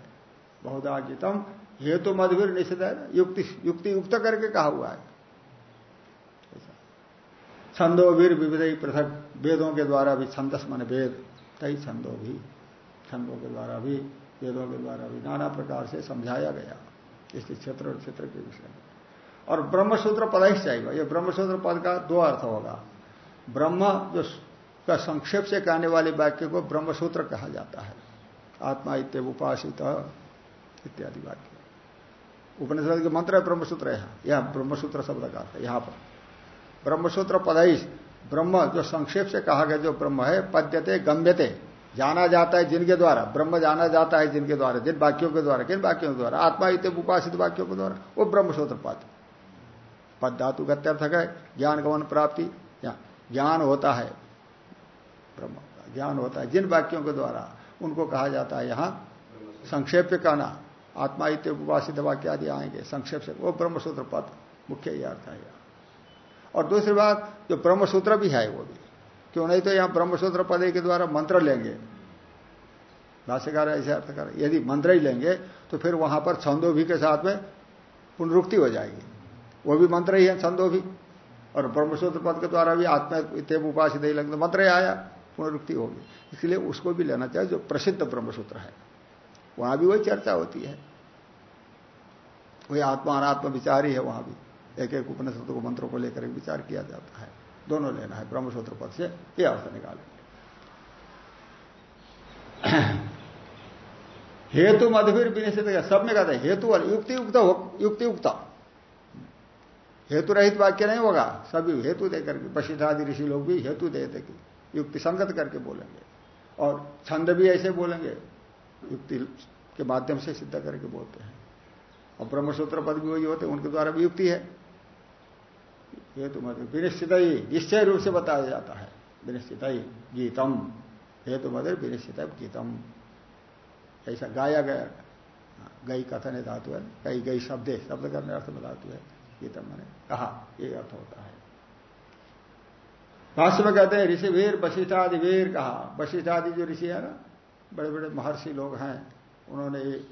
बहुधा गीतम हेतु मधुवीर निषिद्ध है युक्ति युक्ति युक्त करके कहा हुआ है। छंदोवीर विविध पृथक, वेदों के द्वारा भी छंदस मन वेद कई छंदो भी। छंदों के द्वारा भी, वेदों के द्वारा भी नाना प्रकार से समझाया गया। इसके क्षेत्र और क्षेत्र के विषय में। और ब्रह्मसूत्र पद ही चाहिए। ये ब्रह्मसूत्र पद का दो अर्थ होगा। ब्रह्म जो का संक्षेप से कहने वाले वाक्य को ब्रह्मसूत्र कहा जाता है। आत्मा इत्य उपासित इत्यादि वाक्य। उपनिषद के मंत्र है ब्रह्मसूत्र है। यह ब्रह्मसूत्र शब्द का अर्थ है, यहाँ पर। ब्रह्मसूत्र पद ही ब्रह्म जो संक्षेप से कहा गया जो ब्रह्म है, पद्यते गम्यते। जाना जाता है जिनके द्वारा। ब्रह्म जाना जाता है जिनके द्वारा, जिन वाक्यों के द्वारा, किन वाक्यों के द्वारा? आत्मा इतने उपासित वाक्यों के द्वारा। वो ब्रह्मसूत्र पद। पद धातु गत्यर्थक है ज्ञान गमन प्राप्ति। ज्ञान होता है ज्ञान होता है। जिन वाक्यों के द्वारा उनको कहा जाता है यहाँ संक्षेप कहना, आत्मा इत्य उपासित वाक्य आदि आएँगे, संक्षेप से। वो ब्रह्मसूत्र पद मुख्य ही अर्थ है और दूसरी बात, जो ब्रह्मसूत्र भी है वो भी। क्यों नहीं तो यहाँ ब्रह्मसूत्र पद के द्वारा मंत्र लेंगे। भाष्यकार ऐसे अर्थ कर यदि मंत्र ही लेंगे तो फिर वहाँ पर छंदो भी के साथ में पुनरुक्ति हो जाएगी। वो भी मंत्र ही है, छंदो भी। और ब्रह्मसूत्र पद के द्वारा भी आत्मा इतने उपासित ही लगता मंत्र ही आया, पुनरुक्ति होगी। इसलिए उसको भी लेना चाहिए, जो प्रसिद्ध ब्रह्मसूत्र है। वहाँ भी वही चर्चा होती है। वही आत्मा अनात्मा विचार ही है वहाँ भी। एक एक उपनिषद को, मंत्रों को लेकर विचार किया जाता है। दोनों लेना है, ब्रह्मसूत्र पद से ये अर्थ निकालेंगे। *clears throat* हेतु मधुवीर विनिश्चित सब में कहते हैं हेतु युक्ति युक्त युक्ति युक्त हेतु रहित वाक्य नहीं होगा। सभी हेतु देकर के वशिष्ठादि ऋषि लोग भी हेतु देते कि युक्ति संगत करके बोलेंगे। और छंद भी ऐसे बोलेंगे, युक्ति के माध्यम से सिद्ध करके बोलते हैं। और ब्रह्मसूत्र पद भी वही होते उनके द्वारा भी युक्ति है। हेतु तो मतलब विनिश्चित ही, निश्चय रूप से बताया जाता है। विनिश्चित ही, गीतम। हेतु मदर विनिश्चित गीतम। ऐसा गाया गया गई कथन है धातु है कई गई शब्द शब्द करने अर्थ में धातु है। गीतम मैंने, कहा, ये अर्थ होता है। भाष्य में कहते हैं, ऋषि वीर, वशिष्ठादि वीर कहा। वशिष्ठादि जो ऋषि है ना बड़े बड़े महर्षि लोग हैं, उन्होंने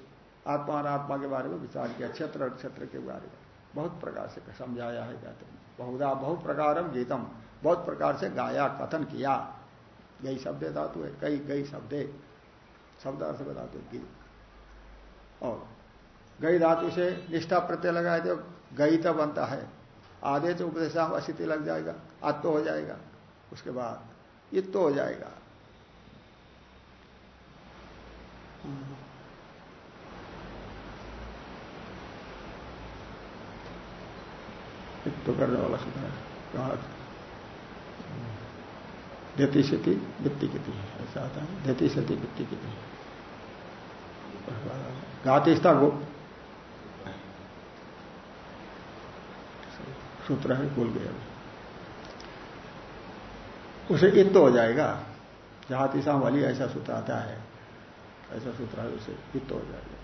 आत्मा आत्मा के बारे में विचार किया, क्षेत्र क्षेत्र के बारे में। बहुत प्रकार से समझाया है कहते हैं। बहुधा बहुत प्रकार गीतम, बहुत प्रकार से गाया, कथन किया। गई शब्द धातु है, कई कई शब्द। शब्द अर्थ धातु गीत। और गई धातु से निष्ठा प्रत्यय लगाए तो गई तो बनता है। आधे से उपदेश असिति लग जाएगा आत्तो हो जाएगा, उसके बाद इत्तो हो जाएगा। तो करने वाला सुना है, कहा? वित्ती की थी ऐसा आता है। देती स्थिति वित्ती की था गो सूत्र है, भूल गया उसे इत हो जाएगा। जहाँ तीसा वाली ऐसा सूत्र आता है, ऐसा सूत्र है, उसे इत हो जाएगा।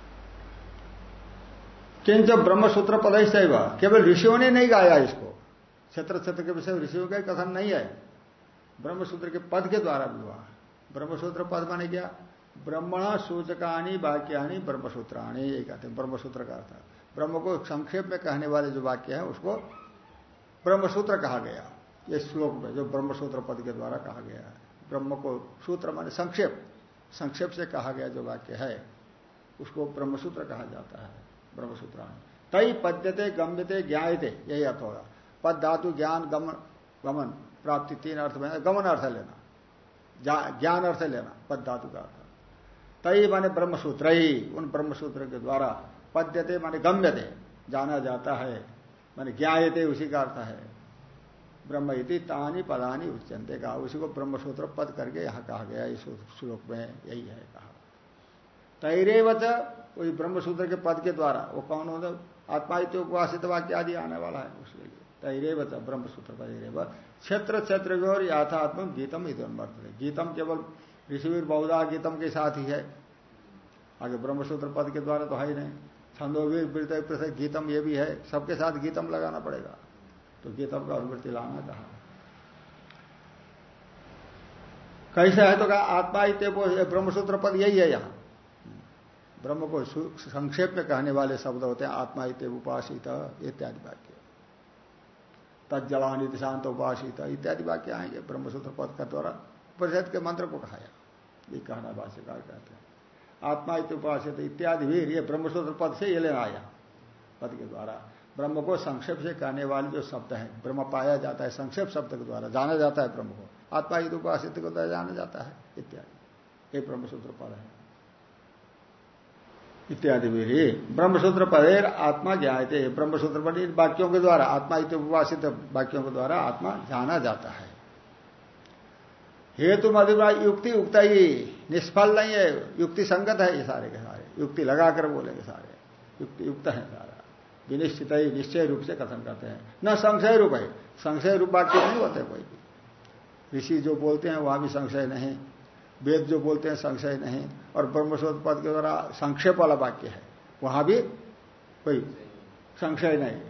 किंच ब्रह्म सूत्र पद ही सही केवल ऋषियों ने नहीं गाया इसको। क्षेत्र क्षेत्र के विषय ऋषियों का कथन नहीं है। ब्रह्मसूत्र के पद के द्वारा भी हुआ। ब्रह्मसूत्र पद माने क्या? ब्रह्मण सूचकानी वाक्यानी ब्रह्मसूत्राणी, ये कहते हैं ब्रह्मसूत्र का अर्थ। ब्रह्म को संक्षेप में कहने वाले जो वाक्य है, उसको ब्रह्मसूत्र कहा गया। ये श्लोक में जो ब्रह्मसूत्र पद के द्वारा कहा गया है। ब्रह्म को सूत्र माने संक्षेप। संक्षेप से कहा गया जो वाक्य है, उसको ब्रह्मसूत्र कहा जाता है, ब्रह्मसूत्राणी। तई पद्यते, गम्यते ज्ञाते यही अर्थ होगा। पद, धातु, ज्ञान गमन गमन, प्राप्ति तीन अर्थ में गमन अर्थ लेना। ज्ञान अर्थ लेना, पद, धातु का अर्थ। तई माने ब्रह्मसूत्र ही, उन ब्रह्मसूत्र के द्वारा पद्यते माने गम्यते, जाना जाता है। माने ज्ञाते उसी का अर्थ है। ब्रह्म इति तानी पदानी उच्चनते कहा। उसी को ब्रह्मसूत्र पद करके यहाँ कहा गया इस श्लोक में यही है कहा। तैरे वही ब्रह्मसूत्र के पद के द्वारा, वो कौन होता आत्मा उपासित वाक्य आदि आने वाला है उसके लिए। तैरेव ब्रह्मसूत्र पदैरेव क्षेत्र क्षेत्र की ओर याथात्म गीतम वर्तते। गीतम केवल ऋषिवीर बहुधा गीतम के साथ ही है। आगे ब्रह्मसूत्र पद के द्वारा तो है ही नहीं। छंदोवीर पृथक गीतम ये भी है, सबके साथ गीतम लगाना पड़ेगा। तो गीतम का अनुवृत्ति लाना कहा। कैसा है तो कहा, आत्मा इतने ब्रह्मसूत्र पद यही है यहाँ। ब्रह्म को संक्षेप में कहने वाले शब्द होते हैं, आत्मा इत्य उपासित, इत्यादि वाक्य। तत्जलानी दिशांत उपासित, इत्यादि वाक्य आएँगे, ब्रह्मसूत्र पद का द्वारा। परिषद के मंत्र को कहा ये कहना भाष्यकार कहते हैं। आत्मा इत उपासित इत्यादि भी ये ब्रह्मसूत्र पद से ये लेना आया। पद के द्वारा। ब्रह्म को संक्षेप से कहने वाले जो शब्द है, ब्रह्म पाया जाता है संक्षेप शब्द के द्वारा, जाना जाता है ब्रह्म को। आत्मा इत उपासित को द्वारा जाना जाता है, इत्यादि। ये ब्रह्मसूत्र पद है। इत्यादि भी ब्रह्मसूत्र पदेर आत्मा ज्ञाते ब्रह्मसूत्र पद इन वाक्यों के द्वारा, आत्मा इत उपवासित वाक्यों के द्वारा आत्मा जाना जाता है। हेतु मधुरा युक्ति उगता ही निष्फल नहीं है, युक्ति संगत है ये सारे के सारे। युक्ति लगाकर बोलेंगे सारे। युक्ति युक्त है सारा। विनिश्चित ही, निश्चय रूप से कथन करते हैं। न संशय रूप है। संशय रूप वाक्य नहीं होते कोई भी। ऋषि जो बोलते हैं, वहाँ भी संशय नहीं। वेद जो बोलते हैं, संशय नहीं। और ब्रह्मशोध पद के द्वारा संक्षेप वाला वाक्य है। वहाँ भी कोई संशय नहीं।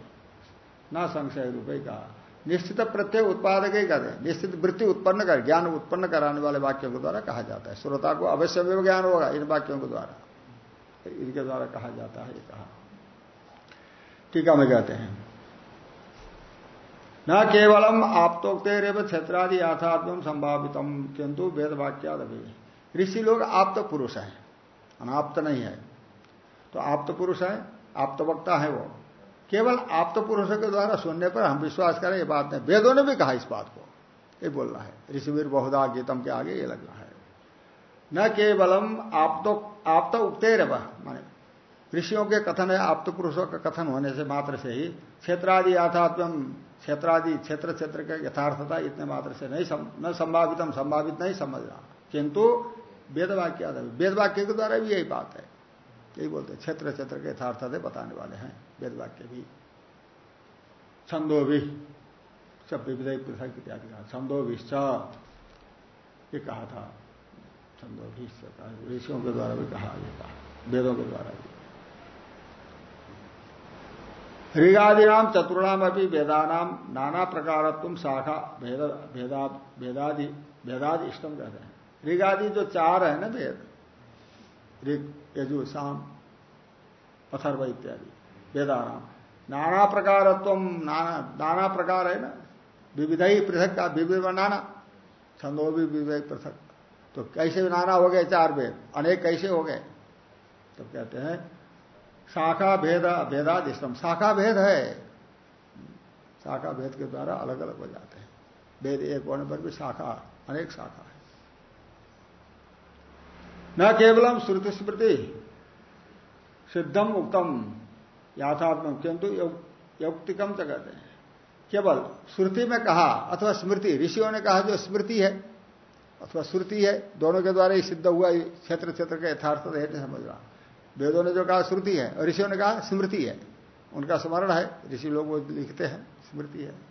ना संशय रूप ही कहा। निश्चित प्रत्यय उत्पादक ही कहते हैं। निश्चित वृत्ति उत्पन्न कर, ज्ञान उत्पन्न कराने वाले वाक्यों के द्वारा कहा जाता है। श्रोता को अवश्य में ज्ञान होगा इन वाक्यों के द्वारा। इनके द्वारा कहा जाता है ये कहा। टीका में कहते हैं। न केवलम आप्तोक्तेरव क्षेत्रादि याथात्म संभावितम, किंतु वेद वाक्याद ऋषि लोग आप्त पुरुष हैं, अनाप्त नहीं है। तो आप्त पुरुष है, आप्त वक्ता है वो। केवल आप्त पुरुषों के द्वारा सुनने पर हम विश्वास करें ये बात नहीं। वेदों ने भी कहा इस बात को। ये बोलना है। ऋषिवीर बहुधा गीतम के आगे ये लगना है। न केवलम आप तो आप तो उगते माने ऋषियों के कथन है आप तो पुरुषों का कथन होने से मात्र से ही। क्षेत्रादि यथात्म क्षेत्रादि क्षेत्र क्षेत्र का यथार्थता इतने मात्र से नहीं सम, न संभावितम संभावित नहीं समझना। किंतु वेद वाक्य वेद के द्वारा भी यही बात है। यही बोलते क्षेत्र क्षेत्र के यथार्थता बताने वाले हैं। वेद वाक्य भी। छंदो भी, सब विविधय पृथक इत्यादि कहा छंदो ये कहा था। छंदो भी ऋषियों के द्वारा भी कहा, ये कहा। वेदों के द्वारा भी। ऋगादीनाम चतुर्णाम अभी वेदानाम नाना प्रकारत्व शाखा भेद, भेदादि भेदादि इष्टम कहते हैं। ऋगादि जो चार है ना वेद ऋग, यजु शाम अथर्व इत्यादि वेदाराम नाना प्रकारत्व, नाना नाना प्रकार है ना? विविध ही पृथक का विविध नाना, छंदो भी विविध पृथक। तो कैसे नाना हो गए चार वेद अनेक कैसे हो गए? तो कहते हैं, शाखा, भेद भेदादिष्टम शाखा, भेद है। शाखा, भेद के द्वारा अलग अलग हो जाते हैं। वेद एक होने पर भी शाखा, अनेक शाखा। न केवलम श्रुति स्मृति सिद्धम उक्तम याथात्म किंतु यौक्तिकम तो कहते हैं। केवल श्रुति में कहा, अथवा स्मृति, ऋषियों ने कहा जो स्मृति है, अथवा श्रुति है, दोनों के द्वारा ही सिद्ध हुआ क्षेत्र क्षेत्र का यथार्थ है समझ रहा। वेदों ने जो कहा श्रुति है, और ऋषियों ने कहा स्मृति है, उनका स्मरण है। ऋषि लोग वो लिखते हैं, स्मृति है।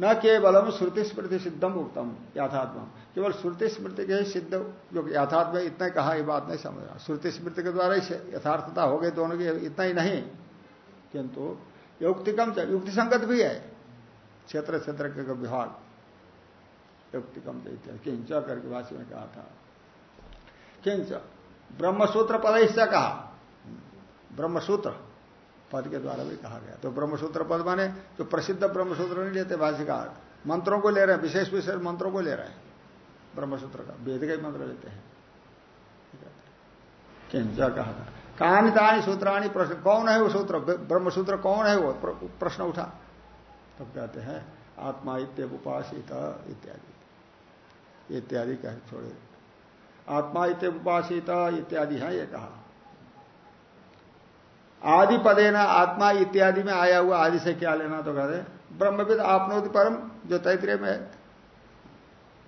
न केवलम श्रुति स्मृति सिद्धम उत्तम याथात्म केवल श्रुति स्मृति के सिद्ध, जो याथात्म इतना कहा, ये बात नहीं समझ रहा। श्रुति स्मृति के द्वारा ही यथार्थता हो गई दोनों की, इतना ही नहीं। किंतु युक्तिकम युक्ति संगत भी है। क्षेत्र क्षेत्र के विभाग। युक्तिकम किंच करके भाषी में कहा था। किंच। ब्रह्मसूत्र पद इससे कहा। ब्रह्मसूत्र। पद के द्वारा भी कहा गया। तो ब्रह्मसूत्र पद माने जो प्रसिद्ध ब्रह्मसूत्र नहीं लेते, भाष्यकार। मंत्रों को ले रहे हैं, विशेष विशेष मंत्रों को ले रहे हैं। ब्रह्मसूत्र का वेद का मंत्र लेते हैं। किंचा कहा था? कहानी तानी सूत्राणी प्रश्न, कौन है वो सूत्र? ब्रह्मसूत्र कौन है वो? प्रश्न उठा। तब कहते हैं, आत्मा इत्य उपासित इत्यादि। इत्यादि कह, छोड़े। आत्मा इत उपासित इत्यादि है, ये कहा। आदि पदे न आत्मा इत्यादि में आया हुआ आदि से क्या लेना तो कहते ब्रह्मविद आपनोति परम, जो तैतरे में है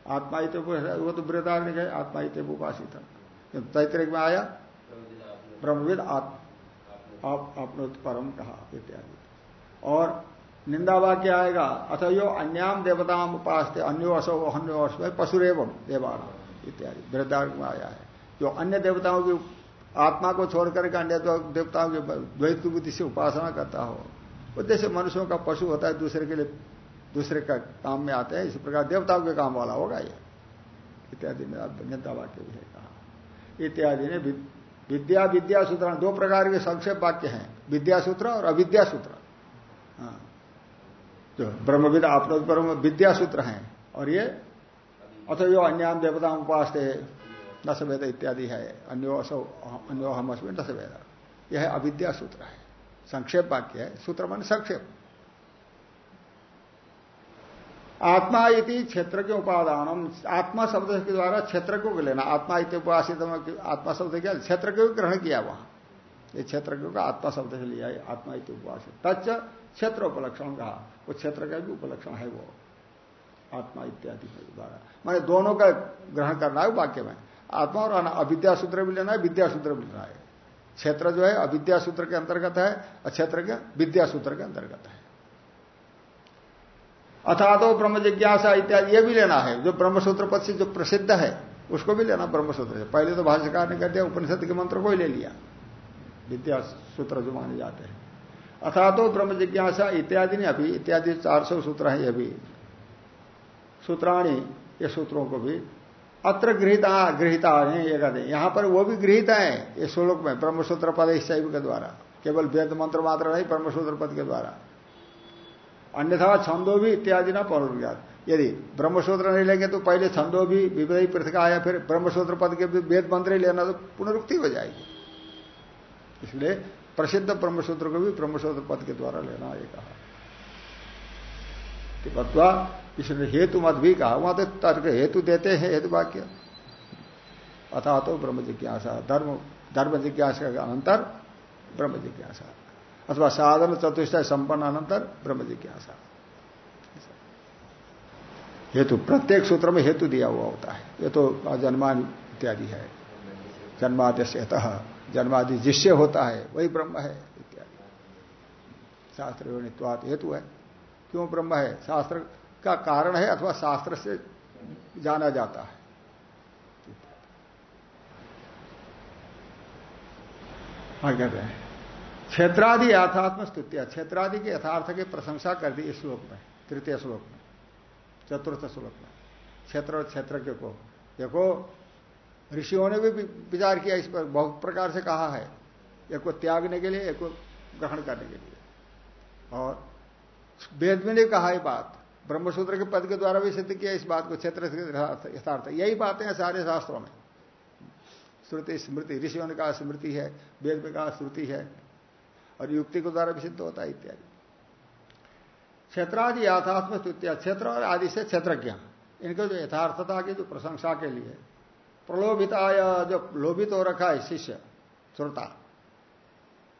आत्मा इत वो तो वृदार ने कहे आत्मा इत उपासित तैतरे में आया, ब्रह्मविद परम कहा, इत्यादि। और निंदा वाक्य आएगा अथ यो अन्याम देवताम उपास अन्यो असो अन्यो असो, पशुरेव देवाना, इत्यादि वृद्धार्ग में आया है। जो अन्य देवताओं की आत्मा को छोड़कर के अन्य देवताओं की द्वैत बुद्धि से उपासना करता हो। वो जैसे मनुष्यों का पशु होता है, दूसरे के लिए, दूसरे का काम में आते हैं, इसी प्रकार देवताओं के काम वाला होगा ये। इत्यादि में निंदा वाक्य भी है कहा। इत्यादि ने विद्या विद्या सूत्र, दो प्रकार के संक्षेप वाक्य हैं, विद्या सूत्र और अविद्या सूत्र। हाँ। जो ब्रह्मविद, आप विद्या सूत्र हैं, और ये अथवा यो अन्याम देवता उपास न सवेद इत्यादि है अन्यो असो अन्यो हम यह है अविद्या सूत्र है, संक्षेप वाक्य है, सूत्र मान संक्षेप। आत्मा इति क्षेत्र के उपादान आत्मा शब्द के द्वारा क्षेत्र को लेना, आत्मा इति उपासित आत्मा शब्द क्या क्षेत्र को ग्रहण किया वहाँ। ये क्षेत्र का आत्मा शब्द से लिया है, आत्मा इति उपासित। तच्च क्षेत्र उपलक्षण कहा, वो क्षेत्र का भी उपलक्षण है वो, आत्मा इत्यादि के द्वारा। माने दोनों का ग्रहण करना है वाक्य में। आत्मा और अविद्या सूत्र भी लेना है, विद्या सूत्र भी लेना है। क्षेत्र जो है, अविद्या सूत्र के अंतर्गत है, और क्षेत्र के विद्या सूत्र के अंतर्गत है। अथा तो ब्रह्म जिज्ञासा इत्यादि, ये भी लेना है। जो ब्रह्मसूत्र पद से जो प्रसिद्ध है, उसको भी लेना ब्रह्मसूत्र से। पहले तो भाष्यकार ने कर दिया, उपनिषद के मंत्र को ही ले लिया। विद्या सूत्र जो माने जाते हैं। अथा तो ब्रह्म जिज्ञासा इत्यादि ने अभी, इत्यादि चार सौ सूत्र है भी। सूत्राणी, ये सूत्रों को भी अत्र गृहिता गृहिता ये कहते हैं। यहाँ पर वो भी गृहित है, ये श्लोक में, ब्रह्मसूत्र पद शैव के द्वारा। केवल वेद मंत्र मात्र नहीं, ब्रह्मसूत्र पद के द्वारा। अन्यथा छंदो भी इत्यादि ना पौरुज्ञात यदि ब्रह्मसूत्र नहीं लेंगे तो पहले छंदो भी विविध पृथक आया, फिर ब्रह्मसूत्र पद के वेद मंत्र ही लेना तो पुनरुक्ति हो जाएगी। इसलिए प्रसिद्ध ब्रह्मसूत्र को भी ब्रह्मसूत्र पद के द्वारा लेना, ये कहा। इसने हेतु मत भी कहा, वहाँ तो तर्क हेतु देते हैं, हेतु वाक्य। अथा तो ब्रह्म जिज्ञासा, धर्म धर्म जिज्ञासा का अंतर ब्रह्म जिज्ञासा। अथवा साधन चतुष्ट संपन्न अनंतर ब्रह्म जिज्ञासा। हेतु, प्रत्येक सूत्र में हेतु दिया हुआ होता है। ये तो जन्मान इत्यादि है। जन्माद्य जन्मादि जिससे होता है, वही ब्रह्म है, इत्यादि। शास्त्र हेतु है। क्यों ब्रह्म है? शास्त्र का कारण है अथवा शास्त्र से जाना जाता है। आगे रहे हैं क्षेत्रादि यथात्म स्तुतिया, क्षेत्रादि के यथार्थ की प्रशंसा कर दी इस श्लोक में, तृतीय श्लोक में, चतुर्थ श्लोक में, क्षेत्र और क्षेत्रज्ञ को देखो, ऋषियों ने भी विचार किया इस पर, बहुत प्रकार से कहा है, एक को त्यागने के लिए, एक को ग्रहण करने के लिए। और वेद में ने कहा है बात। ब्रह्मसूत्र के पद के द्वारा भी सिद्ध किया, इस बात को क्षेत्र यथार्थ यही बातें हैं सारे शास्त्रों में। श्रुति स्मृति, ऋषियों ने कहा स्मृति है, वेद में कहा श्रुति है, और युक्ति के द्वारा भी सिद्ध होता है इत्यादि। क्षेत्रादि यथात्म स्तुतिया, क्षेत्र और आदि से क्षेत्रज्ञ। इनके जो यथार्थता की जो प्रशंसा के लिए। प्रलोभिताय जो लोभित हो रखा है शिष्य, श्रोता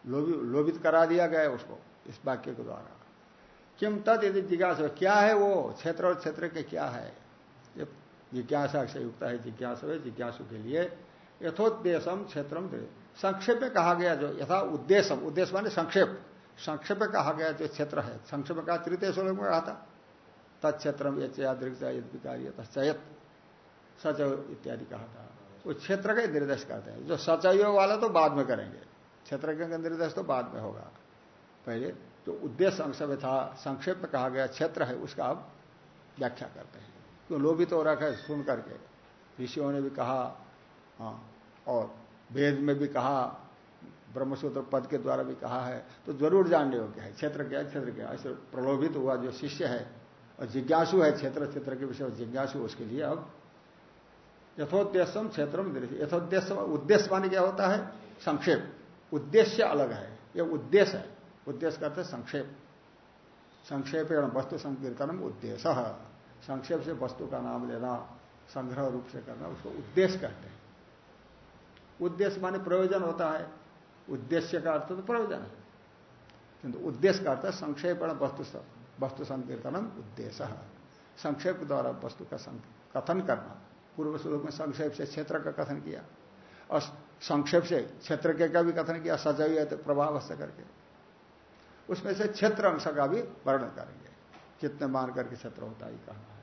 लोभित करा दिया गया उसको, इस वाक्य के द्वारा। किम तद यदि जिज्ञासा, क्या है वो क्षेत्र और क्षेत्र के क्या है? ये जिज्ञासा से युक्त है, जिज्ञासा जिज्ञासु के लिए यथोद्देशम क्षेत्रम संक्षेप में कहा गया जो यथा उद्देश्य उद्देश्य माने संक्षेप। संक्षेप में कहा गया जो क्षेत्र है, संक्षेप में कहा तृतीय श्लोक में कहा था। तत्क्षेत्रम यदृक्षायत तस्चयत सच इत्यादि कहा था। वो क्षेत्र का निर्देश करते हैं। जो सचयोग वाला तो बाद में करेंगे। क्षेत्र का निर्देश तो बाद में होगा। पहले जो उद्देश्य अंश में था, संक्षेप में कहा गया क्षेत्र है, उसका अब व्याख्या करते हैं। क्यों? लोभित हो रखा है, सुन करके। ऋषियों ने भी कहा हाँ और वेद में भी कहा, ब्रह्मसूत्र पद के द्वारा भी कहा है। तो ज़रूर जानने योग्य है क्षेत्र क्या क्षेत्र क्या ऐसे प्रलोभित हुआ जो शिष्य है, और जिज्ञासु है क्षेत्र क्षेत्र के विषय जिज्ञासु, उसके लिए अब यथोद्देश्यम क्षेत्र यथोद्देश्य उद्देश्य माने क्या होता है? संक्षेप। उद्देश्य अलग है। यह उद्देश्य है। उद्देश्य करते संक्षेप। संक्षेप वस्तु संकीर्तनम उद्देश्य। संक्षेप से वस्तु का नाम लेना, संग्रह रूप से करना, उसको उद्देश्य कहते हैं। उद्देश्य माने प्रयोजन होता है। उद्देश्य का अर्थ तो प्रयोजन है। किंतु उद्देश्य का अर्थ संक्षेप वस्तु वस्तु संकीर्तनम उद्देश्य। संक्षेप द्वारा वस्तु का कथन करना। पूर्व श्लोक में संक्षेप से क्षेत्र का कथन किया। और संक्षेप से क्षेत्र के का भी कथन किया सजाई प्रभाव से करके। उसमें से क्षेत्र अंश का भी वर्णन करेंगे। कितने मान करके क्षेत्र होता है कहा है।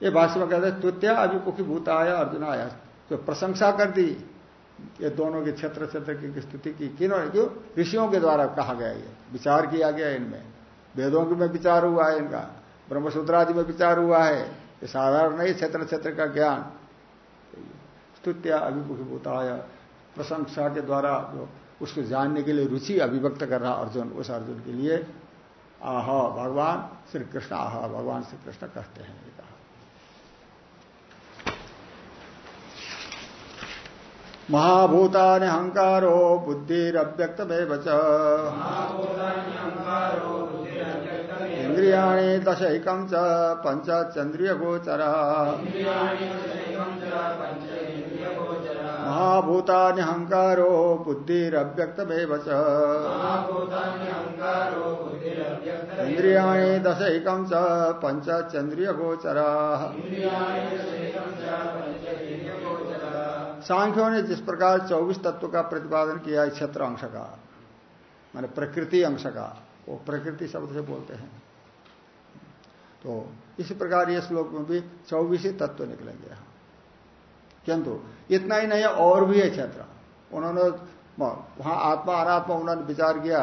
ये भाष्य में कहते तुत्या अभिमुखी भूत आया अर्जुन आया तो प्रशंसा कर दी, ये दोनों के क्षेत्र क्षेत्र की स्थिति की किन्होंने क्यों ऋषियों के द्वारा कहा गया ये, विचार किया गया इनमें। वेदों में विचार हुआ है इनका ब्रह्मसूत्र आदि में विचार हुआ है। ये साधारण नहीं, क्षेत्र क्षेत्र का ज्ञान। स्तुत्या अभिमुखीभूताय प्रशंसा के द्वारा जो उसको जानने के लिए रुचि अभिव्यक्त कर रहा अर्जुन उस अर्जुन के लिए आह भगवान श्री कृष्ण आह भगवान श्री कृष्ण कहते हैं ये कहा। महाभूतानि अहंकारो बुद्धिरव्यक्त में बच इंद्रियाणि दशैकं च पंचचंद्रिय गोचरा महाभूतानि अहंकारो बुद्धिरव्यक्तमेव इंद्रिया दशैकं च पंचचंद्रिय गोचरा सांख्यों ने जिस प्रकार 24 तत्व का प्रतिपादन किया क्षेत्र अंश का माने प्रकृति अंश का वो प्रकृति शब्द से बोलते हैं। तो इसी प्रकार ये श्लोक में भी चौबीस ही तत्व निकलेंगे किंतु इतना ही नहीं, और भी है क्षेत्र। उन्होंने वहाँ आत्मा, अनात्मा, उन्होंने विचार किया,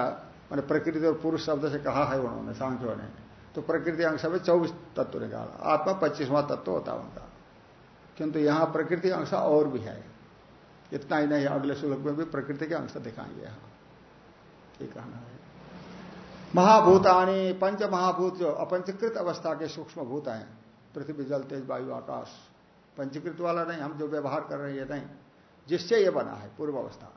मैंने प्रकृति और पुरुष शब्द से कहा है उन्होंने, सांख्यों ने तो प्रकृति अंश में चौबीस तत्व निकाला। आत्मा पच्चीसवां तत्व होता उनका। किंतु यहाँ प्रकृति अंश और भी है। इतना ही नहीं, अगले श्लोक में भी प्रकृति के अंश दिखाएँगे यहाँ। ये कहना है। महाभूतानी पंच महाभूत जो अपंचकृत अवस्था के सूक्ष्म भूत हैं, पृथ्वी, जल, तेज, वायु, आकाश। पंचकृत वाला नहीं, हम जो व्यवहार कर रहे हैं नहीं। जिससे ये बना है पूर्व अवस्था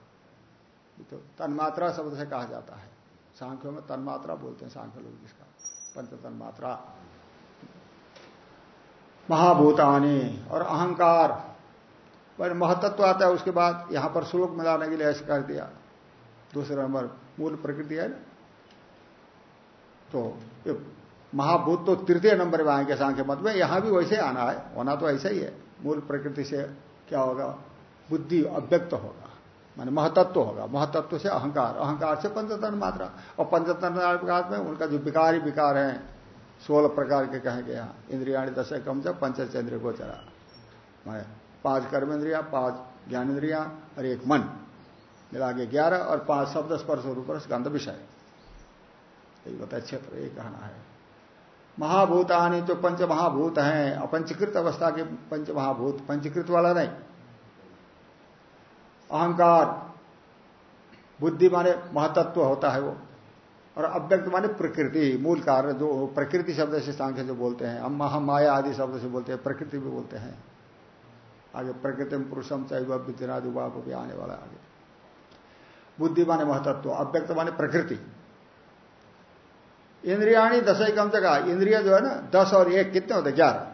तो तन्मात्रा शब्द से कहा जाता है। सांख्यों में तन्मात्रा बोलते हैं, सांख्य लोग जिसका। पंच तन्मात्रा महाभूतानी और अहंकार। पर महतत्व आता है उसके बाद, यहाँ पर श्लोक मिलाने के लिए ऐसे कर दिया। दूसरा नंबर, मूल प्रकृति है तो महाभूत तो तृतीय नंबर में आएँगे सांख्य मत में, यहाँ भी वैसे आना है, होना तो ऐसा ही है। मूल प्रकृति से क्या होगा? बुद्धि अव्यक्त होगा, माने महतत्व होगा। महतत्व से अहंकार अहंकार से पंचतन मात्रा। और पंचतन मात्रा में उनका जो विकारी विकार है, सोलह प्रकार के कहेंगे यहाँ इंद्रिया दशा कम से पंचचंद्र गोचरा। पाँच कर्म इंद्रिया, पाँच ज्ञान इंद्रिया और एक मन। मिला के ग्यारह और पाँच शब्द स्पर्श रूप गंध विषय। यही बताया क्षेत्र ये कहना है। महाभूतानी जो पंच महाभूत हैं। अपंचीकृत अवस्था के पंच महाभूत पंचीकृत वाला नहीं। अहंकार, बुद्धि माने महतत्व होता है वो। और अव्यक्त माने प्रकृति, मूल कारण जो प्रकृति शब्द से सांख्य जो बोलते हैं। हम महामाया आदि शब्द से बोलते हैं, प्रकृति भी बोलते हैं। आगे प्रकृति में पुरुषम चाहे वह विद्यनादि भी आने वाला आगे। बुद्धि माने महतत्व, अव्यक्त माने प्रकृति। इंद्रियाणी दस कम जगह इंद्रिय जो है ना, दस और एक कितने होते ग्यारह।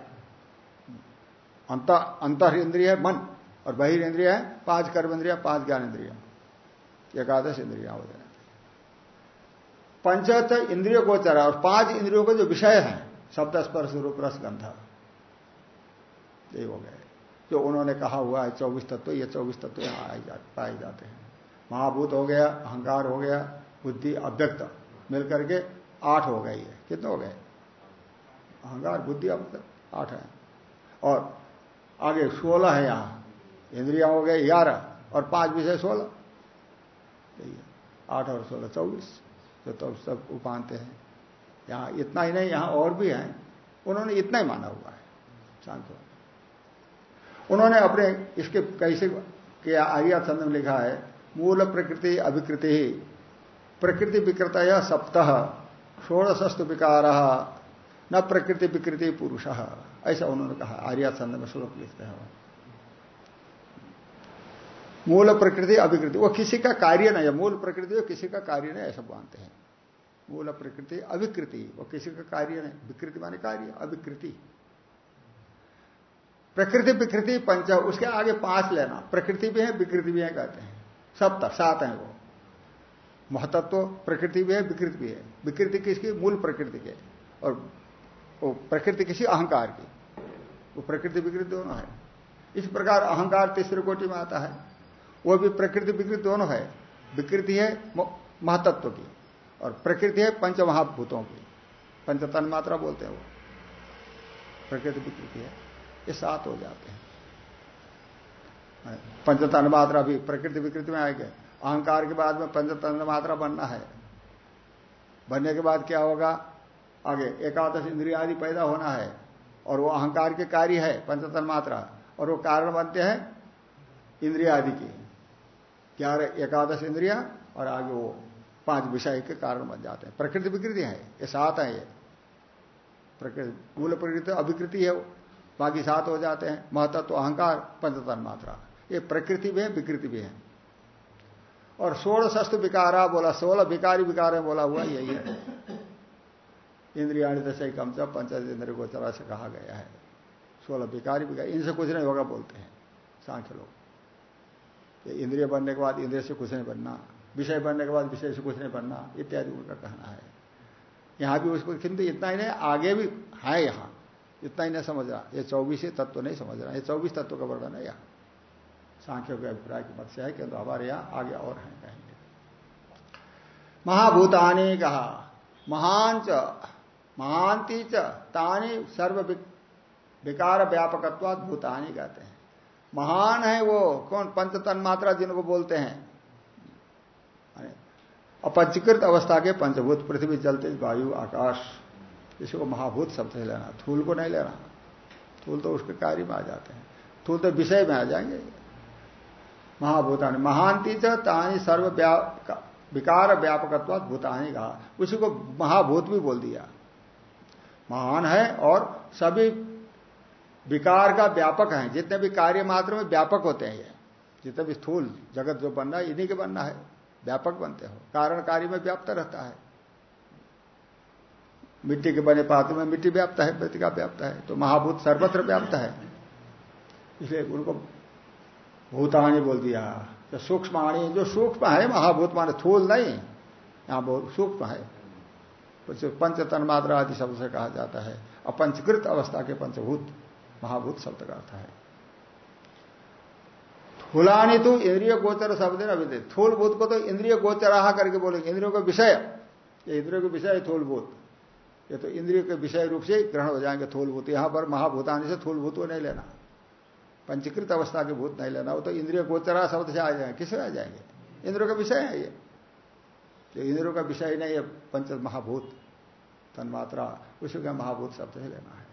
अंतर इंद्रिय मन, और बहिर इंद्रिया है पाँच कर्म इंद्रिया, पाँच ज्ञान इंद्रिया। एकादश इंद्रिया होते जाए पंचत इंद्रियों को चरा, और पाँच इंद्रियों को जो विषय है, शब्द स्पर्श, रूप रस, गंधा, ये हो गए। जो उन्होंने कहा हुआ है, चौबीस तत्व, ये चौबीस तत्व यहाँ पाए जाते हैं। महाभूत हो गया, अहंकार हो गया, बुद्धि अव्यक्त, मिलकर के आठ हो गई है कितने हो गए? अहंकार, बुद्धि अव्यक्त आठ है। और आगे सोलह है यहाँ। इंद्रिया हो गए ग्यारह और पाँच विषय सोलह। आठ और सोलह, चौबीस। जो तो सब उपानते हैं। यहाँ इतना ही नहीं, यहाँ और भी हैं। उन्होंने इतना ही माना हुआ है। शांत उन्होंने अपने, इसके कैसे किया आर्या छंद में लिखा है, मूल प्रकृति अभिकृति प्रकृति विकृत सप्तह षोड़शस्तु विकार न प्रकृति विकृति पुरुष ऐसा उन्होंने कहा आर्या छंद में श्लोक लिखते हैं मूल प्रकृति, अभिकृति, वो किसी का कार्य नहीं है। मूल प्रकृति वो किसी का कार्य नहीं, ऐसा मानते हैं। मूल प्रकृति, अभिकृति, वो किसी का कार्य नहीं। विकृति माने कार्य, अभिकृति। प्रकृति, विकृति, पंच, उसके आगे पाँच लेना। प्रकृति भी है, विकृति भी है, कहते हैं। सप्त, सात है वो। महतत्व प्रकृति भी है, विकृति भी है। विकृति किसकी? मूल प्रकृति के और वो प्रकृति किसी अहंकार की। वो प्रकृति विकृति दोनों है। इस प्रकार अहंकार तीसरे कोटि में आता है। वो भी प्रकृति विकृति दोनों है। विकृति है महतत्व की। और प्रकृति है पंच महाभूतों की। पंचतन मात्रा बोलते हैं वो। प्रकृति विकृति है। ये सात हो जाते हैं। पंचतन मात्रा भी प्रकृति विकृति में आएँगे। अहंकार के बाद में पंचतन मात्रा बनना है। बनने के बाद क्या होगा? आगे, एकादश इंद्रिया आदि पैदा होना है, और वो अहंकार के कार्य है पंचतन मात्रा, और वो कारण बनते हैं इंद्रिया आदि की। ग्यारह एकादश इंद्रिया, और आगे वो पाँच विषय के कारण बन जाते हैं। प्रकृति विकृति है, ये सात है ये। प्रकृति, मूल प्रकृति अभिकृति है बाकी सात हो जाते हैं। महत्व तो अहंकार पंचतन मात्रा। ये प्रकृति भी है विकृति भी है। और सोलह शस्त्र विकारा बोला सोलह विकारी विकार बोला, हुआ यही है। इंद्रिया दशा कम से पंचायत इंद्र गोचरा से कहा गया है। सोलह विकारी विकार, इनसे कुछ नहीं होगा बोलते हैं सांख्य लोग। इंद्रिय बनने के बाद इंद्रिय से कुछ नहीं बनना, विषय बनने के बाद विषय से कुछ नहीं बनना, इत्यादि उनका कहना है। यहाँ भी उसको किंतु इतना ही नहीं, आगे भी है यहाँ। इतना ही नहीं समझ रहा ये चौबीस तत्व नहीं समझ रहा ये चौबीस तत्व का वर्णन है यहाँ। सांख्यों के अभिप्राय की मत से है किंतु हमारे यहाँ आगे और हैं, कहेंगे। महाभूतानी कहा महान च महांति च, तानी सर्व विकार व्यापकत्वाद भूतानी कहते हैं। महान है वो, कौन? पंचतन मात्रा जिनको बोलते हैं। अपंचीकृत अवस्था के पंचभूत, पृथ्वी, जल, तेज, वायु, आकाश इसको महाभूत शब्द लेना। थूल को नहीं लेना। थूल तो उसके कार्य में आ जाते हैं। थूल तो विषय में आ जाएँगे। महाभूतानी। महांति तानी सर्व विकार व्यापकत्व भूतानी कहा। उसी को महाभूत भी बोल दिया। महान है और सभी विकार का व्यापक है। जितने भी कार्य मात्र में व्यापक होते हैं ये। जितने भी स्थूल जगत जो बनना है, इन्हीं के बनना है। व्यापक बनते हो। कारण कार्य में व्याप्त रहता है। मिट्टी के बने पात्र में मिट्टी व्याप्त है मृतिका व्याप्त है। तो महाभूत सर्वत्र व्याप्त है। इसलिए उनको भूतानी बोल दिया। जो सूक्ष्म आणी जो सूक्ष्म है, महाभूत माने थूल नहीं, यहाँ बहुत सूक्ष्म है। कुछ पंच तन्मात्रा आदि शब्द से कहा जाता है। अपंचकृत अवस्था के पंचभूत, महाभूत शब्द का अर्थ है। थूलानी तो इंद्रिय गोचर शब्द अभी थूल भूत को तो इंद्रिय गोचर करके बोलेंगे इंद्रियों का विषय। ये इंद्रियों के विषय है थूलभूत ये तो इंद्रियों के विषय रूप से ग्रहण हो जाएँगे थूलभूत यहाँ पर महाभूतानी से थूलभूत को नहीं लेना। पंचकृत अवस्था के भूत नहीं लेना वो तो इंद्रिय गोचरा शब्द से आ जाएँगे किसे आ जाएँगे? इंद्रियों का विषय है ये। जो इंद्रियों का विषय नहीं है पंच महाभूत तन्मात्रा उसी का महाभूत शब्द से लेना है।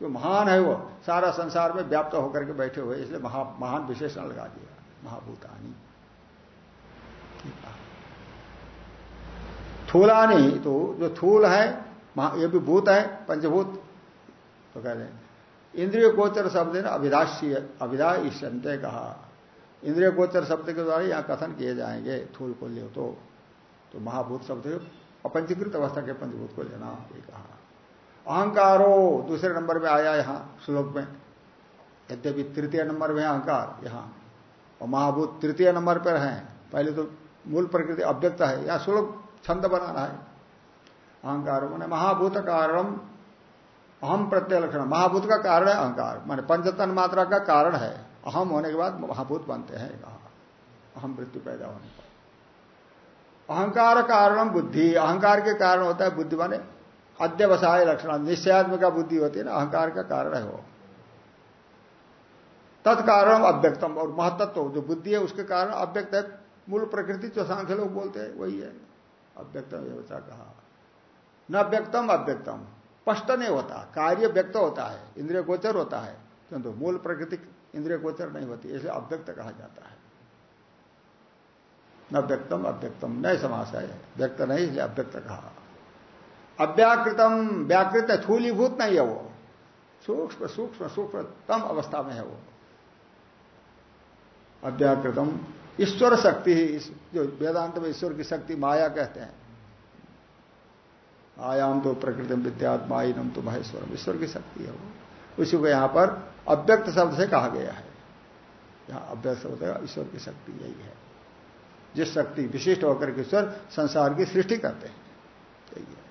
जो महान है वो सारा संसार में व्याप्त होकर के बैठे हुए इसलिए महा, महान विशेषण लगा दिया महाभूतानी। थूलानी तो जो थूल है ये भी भूत है पंचभूत तो कह रहे इंद्रिय गोचर शब्द ने अभिदाष्य अभिदा ईश्वंत कहा। इंद्रिय गोचर शब्द के द्वारा यहाँ कथन किए जाएँगे थूल को ले तो, तो महाभूत शब्द अपंचीकृत अवस्था के पंचभूत को लेना ये कहा। अहंकारो दूसरे नंबर में आया यहाँ श्लोक में। यद्यपि तृतीय नंबर में अहंकार यहाँ। और महाभूत तृतीय नंबर पर है। पहले तो मूल प्रकृति अव्यक्त है यहाँ श्लोक छंद बनाना है। अहंकार मैंने महाभूत कारणम अहम प्रत्यय लक्षण, महाभूत का कारण है अहंकार। माने पंचतन मात्रा का कारण है। अहम होने के बाद महाभूत बनते हैं, कहा। अहम मृत्यु पैदा होने पर। अहंकार कारणम बुद्धि। अहंकार के कारण होता है बुद्धि माने अध्यवसाय लक्षण। निश्चयात्म का बुद्धि होती है ना, अहंकार का कारण है वो। तत्कारण अव्यक्तम और महत्व जो बुद्धि है उसके कारण अव्यक्त है। मूल प्रकृति जो सांख्य लोग बोलते हैं, वही है। अव्यक्तम व्यवचा कहा। न व्यक्तम अव्यक्तम। स्पष्ट नहीं होता, कार्य व्यक्त होता है, इंद्रिय गोचर होता है, किंतु मूल प्रकृति इंद्रिय गोचर नहीं होती, इसलिए अव्यक्त कहा जाता है। न व्यक्तम, अव्यक्तम नए समास है व्यक्त नहीं, इसलिए अव्यक्त कहा। अव्याकृतम, व्याकृत थूलीभूत नहीं है वो, सूक्ष्म सूक्ष्म, सूक्ष्मतम अवस्था में है वो। अव्याकृतम, ईश्वर शक्ति ही जो वेदांत में ईश्वर की शक्ति माया कहते हैं आयाम तो प्रकृति विद्यात्मा माइनम तो महेश्वरम। ईश्वर की शक्ति है वो। उसी को यहाँ पर अव्यक्त शब्द से कहा गया है। यहाँ अव्यक्त शब्द है ईश्वर की शक्ति यही है। जिस शक्ति विशिष्ट होकर के ईश्वर संसार की सृष्टि करते हैं, यही है।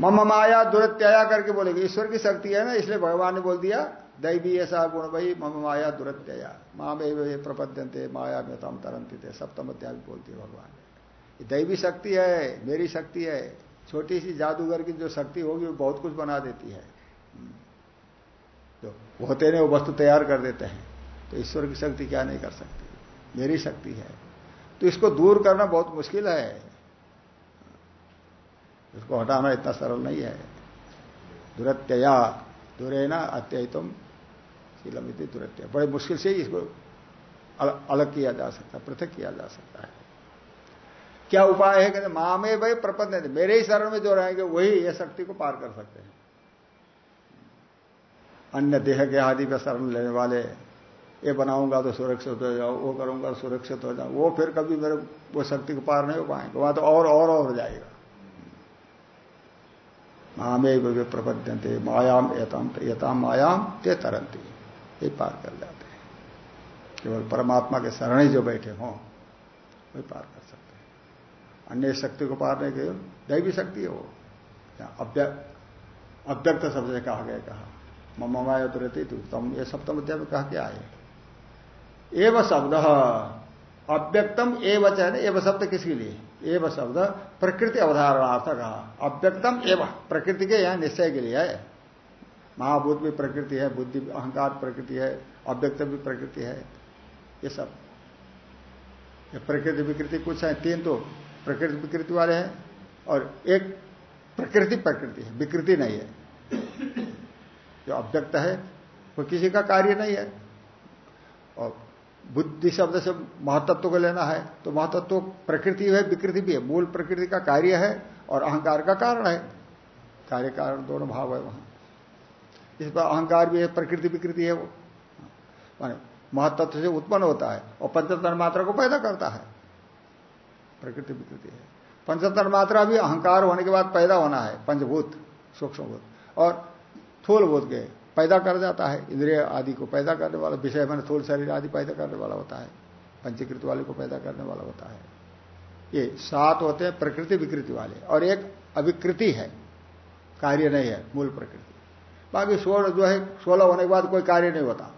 मम माया दुरत्याया करके बोलेंगे, ईश्वर की शक्ति है ना, इसलिए भगवान ने बोल दिया, दैवी ऐसा गुण भाई मम माया दुरत्यया। माँ में प्रपद्यंते माया में तम तरंती थे सप्तम अध्याय बोलती है भगवान। ने दैवी शक्ति है, मेरी शक्ति है। छोटी सी जादूगर की जो शक्ति होगी, वो बहुत कुछ बना देती है। जो होते नहीं, वो वस्तु तैयार कर देते हैं। तो ईश्वर की शक्ति क्या नहीं कर सकती? मेरी शक्ति है। तो इसको दूर करना बहुत मुश्किल है। इसको हटाना इतना सरल नहीं है। दुरत्यया दुरे ना अत्ययतम शीलम इति दुरत्य बड़े मुश्किल से ही इसको अलग किया जा सकता है पृथक किया जा सकता है। क्या उपाय है? कहते मामे भाई प्रपंच मेरे ही शरण में जो रहेंगे, वही ये शक्ति को पार कर सकते हैं। अन्य देह के आदि का शरण लेने वाले, ये बनाऊँगा तो सुरक्षित हो जाओ, वो करूँगा तो सुरक्षित हो जाओ। वो फिर कभी मेरे, वो शक्ति को पार नहीं हो पाएँगे। वहाँ तो और और हो जाएगा। मामे वे प्रपद्यंते मायाम यताम यताम मायाम ते तरंती ये पार कर जाते हैं। केवल परमात्मा के शरण ही जो बैठे हों, वही पार कर सकते अन्य शक्ति को पारने के दैवी शक्ति है वो। अव्यक्त शब्द से कहा गया, कहा। मम माया दुरती तू, तम, ये सप्तम अध्याय में कहा क्या है? एव शब्द, अव्यक्तम एव चैन, एव शब्द किसके लिए? एव शब्द प्रकृति अवधारणार्थ कहा। अव्यक्तम एव, प्रकृति के यहाँ निश्चय के लिए है। महाभूत भी प्रकृति है, बुद्धि अहंकार प्रकृति है, अव्यक्त भी प्रकृति है, ये सब। ये प्रकृति विकृति कुछ है, तीन तो प्रकृति विकृति वाले हैं और एक प्रकृति प्रकृति है, विकृति नहीं है। जो अव्यक्त है, वो किसी का कार्य नहीं है। और बुद्धि शब्द से महतत्व को लेना है तो महतत्व प्रकृति है, विकृति भी है। मूल प्रकृति का कार्य है और अहंकार का कारण है। कार्य कारण दोनों भाव है वहाँ। इस पर अहंकार भी है, प्रकृति विकृति है वो। माने महत्व से उत्पन्न होता है और पंचतन मात्रा को पैदा करता है। प्रकृति विकृति है। पंचतन मात्रा भी अहंकार होने के बाद पैदा होना है, पंचभूत, सूक्ष्मभूत। और थूल भूत के पैदा कर जाता है, इंद्रिय आदि को पैदा करने वाला, विषय मैंने थोल शरीर आदि पैदा करने वाला होता है, पंचीकृत वाले को पैदा करने वाला होता है। ये सात होते हैं प्रकृति विकृति वाले, और एक अविकृति है, कार्य नहीं है, मूल प्रकृति। बाकी सोलह जो है, सोलह होने के बाद कोई कार्य नहीं होता।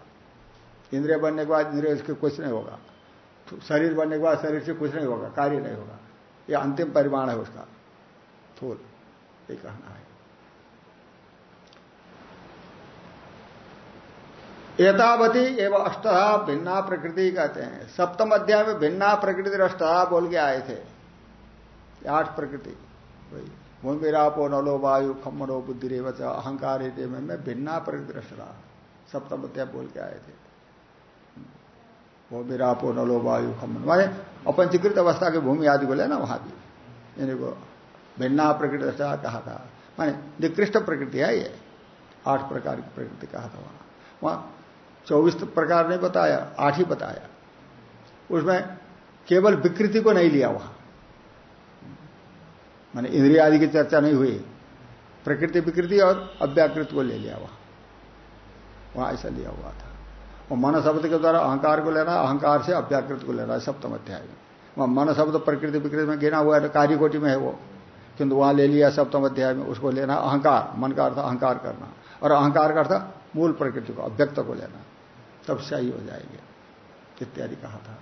इंद्रिय बनने के बाद इंद्रिय, इसके कुछ नहीं होगा। शरीर बनने के बाद शरीर से कुछ नहीं होगा, कार्य नहीं होगा। यह अंतिम परिमाण है उसका। थूल, ये कहना है। एतावती एवं अष्टहा भिन्ना प्रकृति कहते हैं। सप्तम अध्याय में भिन्ना प्रकृति अष्टहा बोल के आए थे। आठ प्रकृति। वही भूमिरापो नलो वायु खम्मनो बुद्धि रेवच अहंकार में भिन्ना प्रकृति अष्टहा सप्तम अध्याय बोल के आए थे। भूमिरापो नलो वायु खमन माने अपंचीकृत अवस्था के भूमि आदि बोले ना वहाँ भी इनको भिन्ना प्रकृति कहा था। माने निकृष्ट प्रकृति है ये। आठ प्रकार की प्रकृति कहा था वहाँ। वहाँ चौबीस प्रकार नहीं बताया, आठ ही बताया। उसमें केवल विकृति को नहीं लिया वहाँ। माने इंद्रिया आदि की चर्चा नहीं हुई। प्रकृति विकृति और अव्याकृत को ले लिया वहाँ। वहाँ ऐसा लिया हुआ था। और मन शब्द के द्वारा अहंकार को लेना अहंकार से अव्याकृत को लेना सप्तम अध्याय में। वहाँ मन शब्द प्रकृति विकृति में गिना हुआ है कार्य कोटि में है वो। किंतु वहाँ ले लिया सप्तम अध्याय में, उसको लेना अहंकार, मन का अर्थ अहंकार करना। और अहंकार का अर्थ मूल प्रकृति को, अव्यक्त को लेना। तब सही हो जाएँगे, इत्यादि कहा था।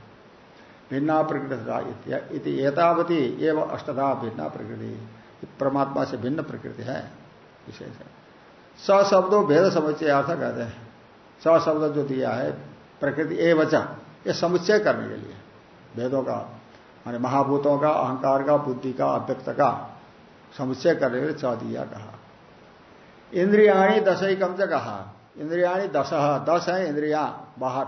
भिन्ना प्रकृति एतावती एवं अष्टधा भिन्ना प्रकृति। परमात्मा से भिन्न प्रकृति है, विशेष है। स शब्दों भेद समुच्चय अर्थ कहते हैं। स शब्द जो दिया है, प्रकृति ए वचा ये समुच्चय करने के लिए। भेदों का, माने महाभूतों का, अहंकार का, बुद्धि का, अव्यक्त का, समुच्चय करने के लिए च दिया कहा। इंद्रियाणी दस ही कम से कहा। इंद्रियाणी दस दस है इंद्रिया, बाहर।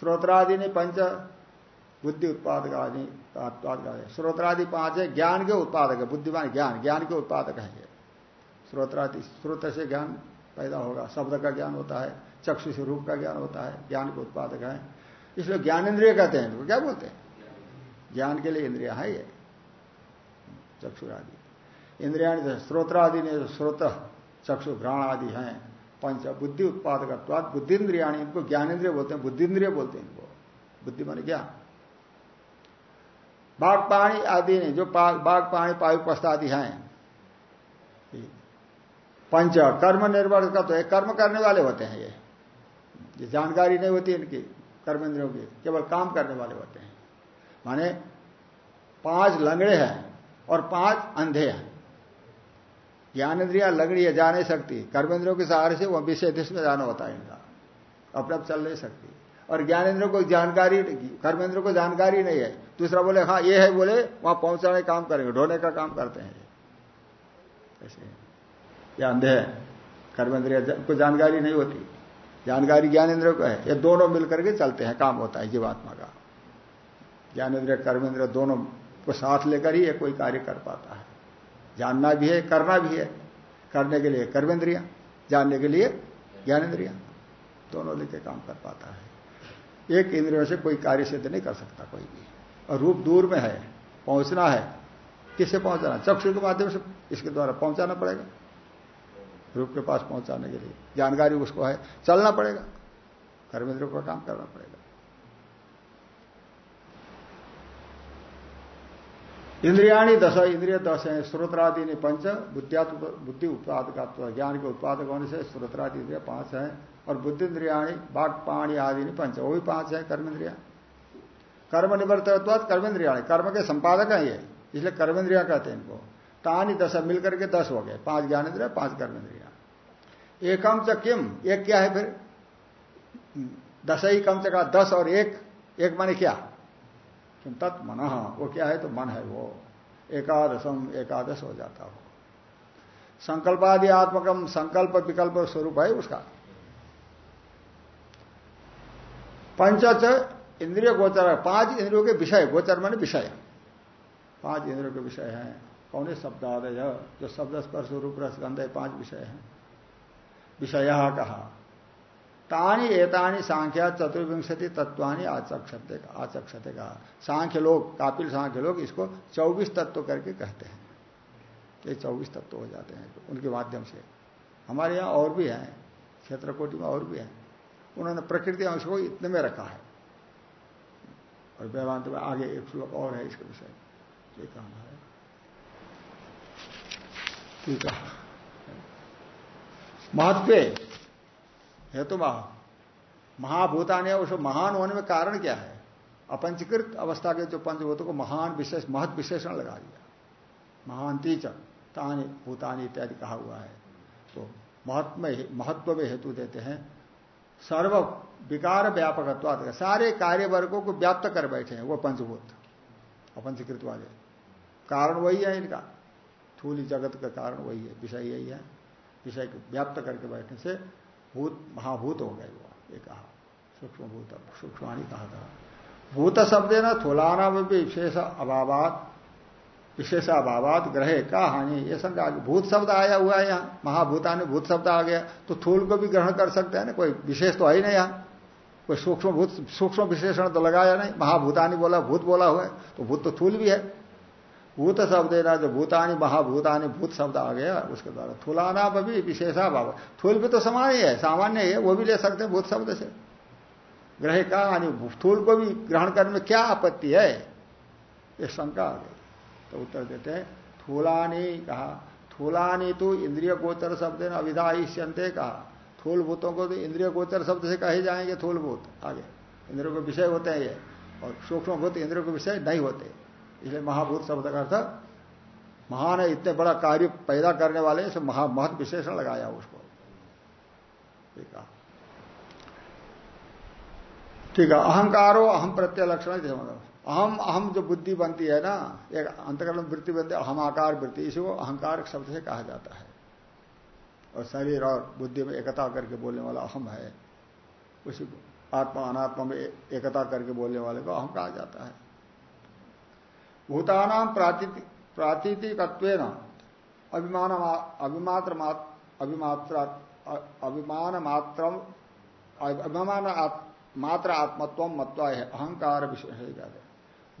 श्रोत्रादि ने पंच, बुद्धि उत्पादक आदि उत्पादक आदि श्रोत्रादि पाँच है, ज्ञान के उत्पादक है, बुद्धिमान ज्ञान ज्ञान के उत्पादक है ये। श्रोत्रादि श्रोत से ज्ञान पैदा होगा। शब्द का ज्ञान होता है, चक्षु से रूप का ज्ञान होता है, ज्ञान के उत्पादक है। इसलिए ज्ञान इंद्रिय कहते हैं इनको क्या बोलते हैं? ज्ञान के लिए इंद्रिया है ये। चक्षु आदि। इंद्रिया स्रोत्रादि ने स्रोत, चक्षु घ्राण आदि हैं। पंच बुद्धि उत्पादक बुद्धि इंद्रिया इनको ज्ञान इंद्रिय बोलते हैं बुद्धि इंद्रिय बोलते हैं इनको। बुद्धि मान ज्ञान बाघ पाणी आदि ने जो बाघ पाणी पायु पस्त आदि हैं पंच कर्म निर्भर का तो एक कर्म करने वाले होते हैं ये। जानकारी नहीं होती इनकी कर्म इंद्रियों की, केवल काम करने वाले होते हैं। माने पाँच लंगड़े हैं और पाँच अंधे हैं। ज्ञान इंद्रिया लंगड़ी है जा नहीं सकती। कर्मेंद्रियों के सहारे से वह विषय दिश में जाना होता है इनका। अपने आप चल नहीं सकती। और ज्ञानेन्द्रों को जानकारी कर्मेंद्रों को जानकारी नहीं है। दूसरा बोले हाँ ये है, बोले, वहाँ पहुँचाने काम करेंगे, ढोने का काम करते हैं ऐसे या अंधे है। कर्मेंद्रिय को जानकारी नहीं होती। जानकारी ज्ञानेन्द्र को है। ये दोनों मिलकर के चलते हैं, काम होता है जीवात्मा का। ज्ञानेन्द्रिय कर्मेंद्र दोनों को साथ लेकर ही ये कोई कार्य कर पाता है। जानना भी है, करना भी है। करने के लिए कर्मेंद्रिया, जानने के लिए ज्ञानेन्द्रिया दोनों लेके काम कर पाता है। एक इंद्रियों से कोई कार्य सिद्ध नहीं कर सकता कोई भी। और रूप दूर में है, पहुँचना है। किससे पहुंचाना? चक्षु के माध्यम से इसके द्वारा पहुंचाना पड़ेगा। रूप के पास पहुँचाने के लिए। जानकारी उसको है, चलना पड़ेगा। कर्मेंद्र का काम करना पड़ेगा। इंद्रियाणी दस इंद्रिय दश है श्रोत्रादि ने पंच बुद्धि उत्पादक ज्ञान के उत्पादक होने से श्रोत्रादि इंद्रिया पाँच है, और बुद्धि इंद्रियाणी बाघ पाणी आदि ने पंच, वो भी पाँच है कर्मेंद्रिया। कर्म निवर्तत्वाद कर्मेंद्रिया कर्म के संपादक है ये, इसलिए कर्मेंद्रिया कहते हैं इनको। तानी दशा, मिलकर के दस हो गए, पाँच ज्ञान इंद्रिया पाँच कर्मेंद्रिया। एकम च किम? एक क्या है फिर? दस ही कम च का दस और एक एक माने क्या? तत् मन। वो क्या है तो मन है वो। एकादशम, एकादश हो जाता हो। संकल्पादि आत्मकम, संकल्प विकल्प स्वरूप है उसका। पंचच इंद्रिय गोचर, पाँच इंद्रियों के विषय। गोचर माने विषय। पाँच इंद्रियों के विषय हैं। कौन है? शब्दादय। जो शब्द स्पर्श रूप रसगंध है पाँच विषय हैं। विषय कहा तानी एतानी सांख्या चतुर्विंशति तत्वानी आचक्षते आचक्षते कहा सांख्य लोग कापिल सांख्य लोग इसको चौबीस तत्व करके कहते हैं। ये चौबीस तत्व हो जाते हैं उनके माध्यम से। हमारे यहाँ और भी हैं क्षेत्र कोटि में और भी हैं। उन्होंने प्रकृति अंश को इतने में रखा है। और वेदांत में आगे एक श्लोक और है इसके विषय। ये कहना है? ठीक है। महत्व हेतु महा। महाभूतान है उसको महान होने में कारण क्या है? अपंचीकृत अवस्था के जो पंचभूतों को महान विशेष महत्व विशेषण लगा दिया। महांती चानी भूतानी इत्यादि कहा हुआ है। तो महत्व महत्व में हेतु देते हैं। सर्व विकार व्यापकत्व सारे कार्य वर्गों को व्याप्त कर बैठे हैं वो पंचभूत अपंचीकृत वाले कारण वही है इनका। थूल जगत का कारण वही है, विषय यही है। विषय को व्याप्त करके बैठने से भूत, महाभूत हो गए वो, ये कहा। सूक्ष्म भूत सूक्ष्माणी कहा था। भूत शब्द है ना थोलाना में भी विशेष अभावात विशेष अभावात ग्रह का हानि। ये शंका भूत शब्द आया हुआ है यहाँ। महाभूतानी भूत शब्द आ गया। तो थूल को भी ग्रहण कर सकते हैं ना, कोई विशेष तो है ही नहीं यहाँ। कोई सूक्ष्म भूत सूक्ष्म विशेषण तो लगाया नहीं। महाभूतानी बोला, भूत बोला हुआ है। तो भूत तो थूल भी है। भूत शब्द ना जो भूतानी महाभूतानी भूत शब्द आ गया उसके द्वारा। थूलाना भी विशेषा भाव। थूल भी तो समान ही है सामान्य है, वो भी ले सकते हैं भूत शब्द से। ग्रह का यानी थूल को भी ग्रहण करने में क्या आपत्ति है? ये शंका आ गई। तो उत्तर देते हैं, थूलानी कहा, थूलानी तो इंद्रिय गोचर शब्द है अविधा ईश्यंते कहा। थूल भूतों को तो इंद्रिय गोचर शब्द से कहे जाएँगे थूल भूत। आगे, इंद्रियों के विषय होते हैं ये, और सूक्ष्म भूत इंद्रियों के विषय नहीं होते। इसलिए महाभूत शब्द का अर्थ, महान है, इतने बड़ा कार्य पैदा करने वाले इसे महा महत्व विशेषण लगाया उसको। ठीक है। ठीक है, अहंकारो अहम प्रत्यय लक्षण अहम अहम जो बुद्धि बनती है ना, एक अंतकरण वृत्ति बनती है, अहम आकार वृत्ति, इसी को अहंकार शब्द से कहा जाता है। और शरीर और बुद्धि में एकता करके बोलने वाला अहम है। उसी आत्मा अनात्मा में एकता करके बोलने वाले को अहम कहा जाता है। भूतानाम प्रातीतिकत्व अभिमान अभिमात्र अभिमात्र अभिमान मात्र अभिमान मात्र आत्मत्व मत्वा है अहंकार विशेष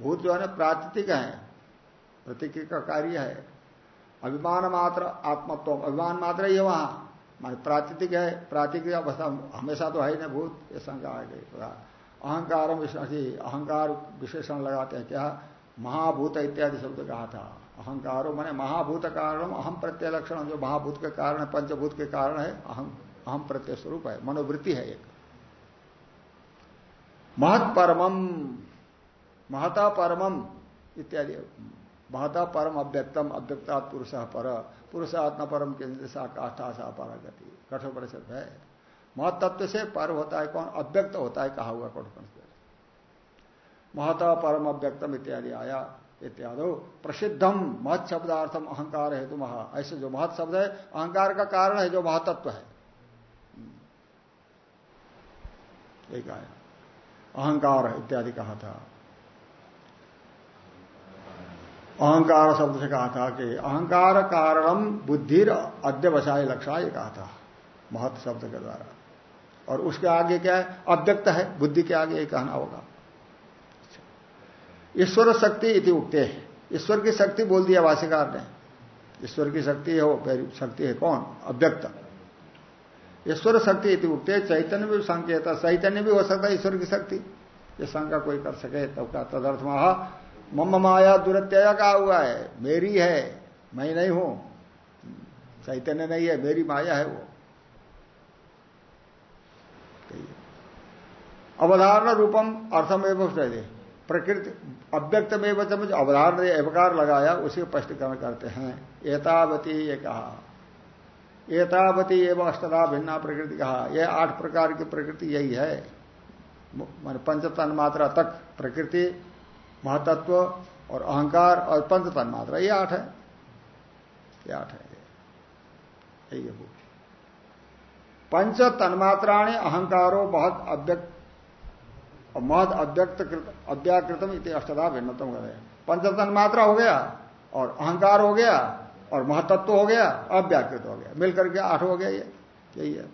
भूत जो है प्रातिक है। प्रतीक का कार्य है। अभिमान मात्र आत्मत्व अभिमान मात्र ही है वहाँ। मान प्रातिक है। प्रातिक अवस्था हमेशा तो है ही ना भूत, ये शंका आ गई। अहंकार अहंकार विशेषण लगाते हैं। क्या? महाभूत इत्यादि शब्द कहा था। अहंकारो मैंने महाभूत कारण अहम प्रत्यय लक्षण जो महाभूत के कारण है, पंचभूत के कारण है अहम अहम प्रत्यय स्वरूप है, मनोवृत्ति है एक। महत परमम महता परमम इत्यादि। महता परम अव्यक्तम अव्यक्ता पुरुष पर। पुरुष आत्मा परम केंद्र सा काष्ठा, सा गति कठोर परिषद है। महत तत्व से पर होता है कौन? अव्यक्त होता है कहा हुआ कठोर परिषद महता परम अव्यक्तम इत्यादि आया, इत्यादि। प्रसिद्धम महत शब्दार्थम अहंकार है तो महा। ऐसे जो महत शब्द है, अहंकार का कारण है जो महातत्व है। एक आया अहंकार इत्यादि कहा था। अहंकार शब्द से कहा था कि अहंकार कारणम बुद्धि अध्यवसाय लक्षाय कहा था। महत शब्द के द्वारा। और उसके आगे क्या है? अव्यक्त है। बुद्धि के आगे ये कहना होगा। ईश्वर शक्ति इति उगते ईश्वर की शक्ति बोल दिया वासिकार ने। ईश्वर की शक्ति है वो शक्ति है कौन? अव्यक्त। ईश्वर शक्ति इति उगते चैतन्य भी संकेत, चैतन्य भी हो सकता है ईश्वर की शक्ति। ये शंका कोई कर सके, तब का तदर्थ महा मम माया दुरत्यय का हुआ है, मेरी है, मैं नहीं हूँ। चैतन्य नहीं है, मेरी माया है वो। अवधारण रूपम अर्थम अर्थमेव प्रकृति, अव्यक्त में वचन जो अवधारण एवकार लगाया, उसी को स्पष्टीकरण करते हैं। एतावती ये कहा। एतावती एवं अष्टदा भिन्ना प्रकृति कहा। यह आठ प्रकार की प्रकृति यही है। मान पंच तन मात्रा तक प्रकृति, महतत्व और अहंकार और पंच तन मात्रा, ये आठ है। ये आठ है। यही है पंच तन्मात्राणी अहंकारो बहुत अव्यक्त महद अव्यक्त अव्याकृतम इति अष्टधा भिन्नतम कर पंच तन्मात्रा हो गया, और अहंकार हो गया, और महतत्व हो गया, अव्याकृत हो गया। मिलकर के आठ हो गया ये, यही है।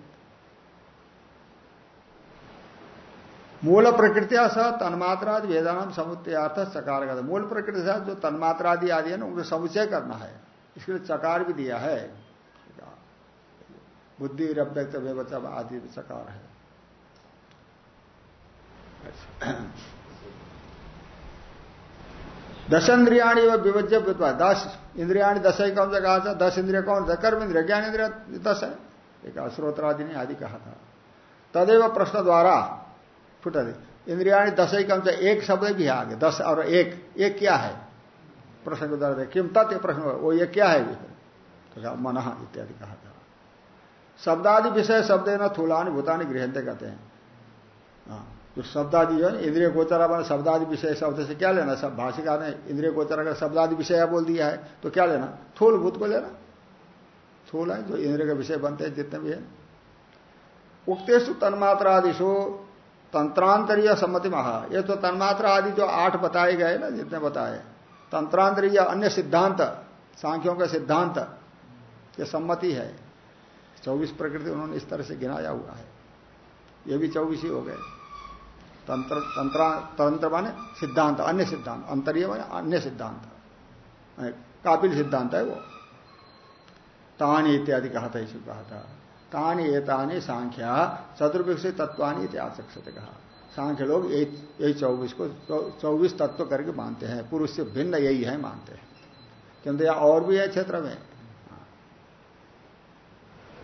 मूल प्रकृतिया सह तन्मात्रादि वेदानाम समुच्चयार्थ चकार का मूल प्रकृति से जो तन्मात्रादि आदि है ना, उनको समुचय करना है। इसके लिए चकार भी दिया है। बुद्धि अव्यक्त व्यवचम आदि चकार है। दस इंद्रियाणी व विभज्य विद्वा दस इंद्रियाणी दस ही कौन सा कहा था? दस इंद्रिया कौन सा? कर्म इंद्रिया, ज्ञान इंद्रिया, दस है। एक अश्रोत्रादि ने आदि कहा था। तदेव प्रश्न द्वारा फुट इंद्रियाणी दस ही कौन सा? एक शब्द भी है आगे। दस और एक। एक क्या है? प्रश्न के द्वारा किम तत्व प्रश्न वो ये क्या है? तो मन इत्यादि कहा था। शब्दादि विषय शब्द न थूलानी भूतानी गृहते कहते हैं। हाँ। जो शब्दादि जो है, इंद्रिय गोचरा बना शब्दादि विषय शब्द से क्या लेना? सब भाषिका ने इंद्रिय गोचरा का शब्दादि विषय बोल दिया है तो क्या लेना? थूल भूत को लेना। थूल है जो इंद्रिय का विषय बनते हैं, जितने भी है। उक्तेशु तन्मात्रा आदिशु तंत्रांतरीय सम्मति महा। ये तो तन्मात्रा आदि जो आठ बताए गए ना, जितने बताए। तंत्रांतरीय अन्य सिद्धांत, सांख्यों का सिद्धांत, ये सम्मति है। चौबीस प्रकृति उन्होंने इस तरह से गिनाया हुआ है। ये भी चौबीस ही हो गए। तंत्र तंत्र तंत्र माने सिद्धांत, अन्य सिद्धांत, अंतरीय माने अन्य सिद्धांत। कापिल सिद्धांत है वो। तानी इत्यादि कहा था, इसे कहा था। तानी एतानी सांख्या चतुर्विश तत्वानी इतिहास कहा। सांख्य लोग यही चौबीस को, चौबीस तत्व करके मानते हैं। पुरुष से भिन्न यही है, मानते हैं। किंतु यहाँ और भी है क्षेत्र में।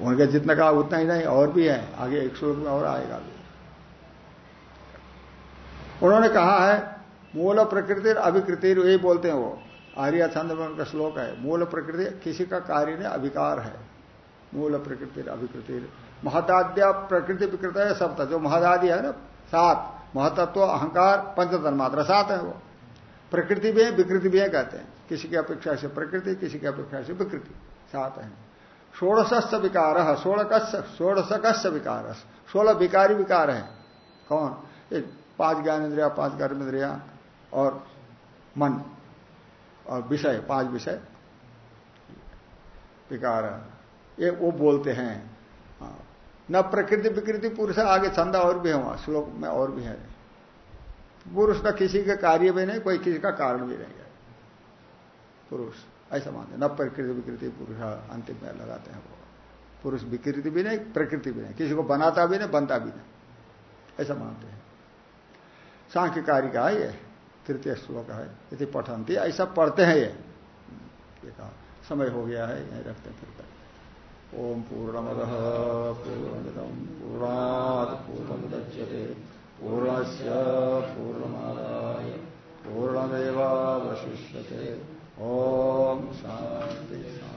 उनके जितना कहा उतना ही नहीं, और भी है। आगे एक श्लोक में और आएगा भी। उन्होंने कहा है, मूल प्रकृति अभिकृति यही बोलते हैं वो। आर्य छंद उनका श्लोक है, मूल प्रकृति किसी का कार्य नहीं अभिकार है। मूल प्रकृति अभिकृति महताद्या प्रकृति विकृत है सप्त जो महदादि है ना, सात। महतत्व, अहंकार पंचतन मात्रा सात है वो। प्रकृति भी है, विकृति भी है कहते हैं। किसी की अपेक्षा से प्रकृति, किसी की अपेक्षा से विकृति। सात है। षोड़श विकार षोड़शकस्य विकार। सोलह विकारी विकार है। कौन? पाँच ज्ञान इंद्रिया, पाँच कर्म इंद्रिया और मन और विषय, पाँच विषय। विकार। ये वो बोलते हैं। हाँ। न प्रकृति विकृति, पुरुष आगे छंदा और भी है वहाँ। श्लोक में और भी है। पुरुष न किसी के कार्य भी नहीं, कोई किसी का कारण भी नहीं है। पुरुष, ऐसा मानते न प्रकृति विकृति, पुरुष अंतिम में लगाते हैं वो। पुरुष विकृति भी नहीं, प्रकृति भी नहीं। किसी को बनाता भी नहीं, बनता भी नहीं। ऐसा मानते हैं। सांख्यकारी का है ये तृतीय श्लोक है। यदि पठनती। ऐसा पढ़ते हैं ये। कहा, समय हो गया है, यही रखते फिर तक। ओम पूर्णमद पूर्णमिदम पूर्णात दक्षते पूर्णश पूर्णमादाय, पूर्णमेवावशिष्यते। ओम शांति शांति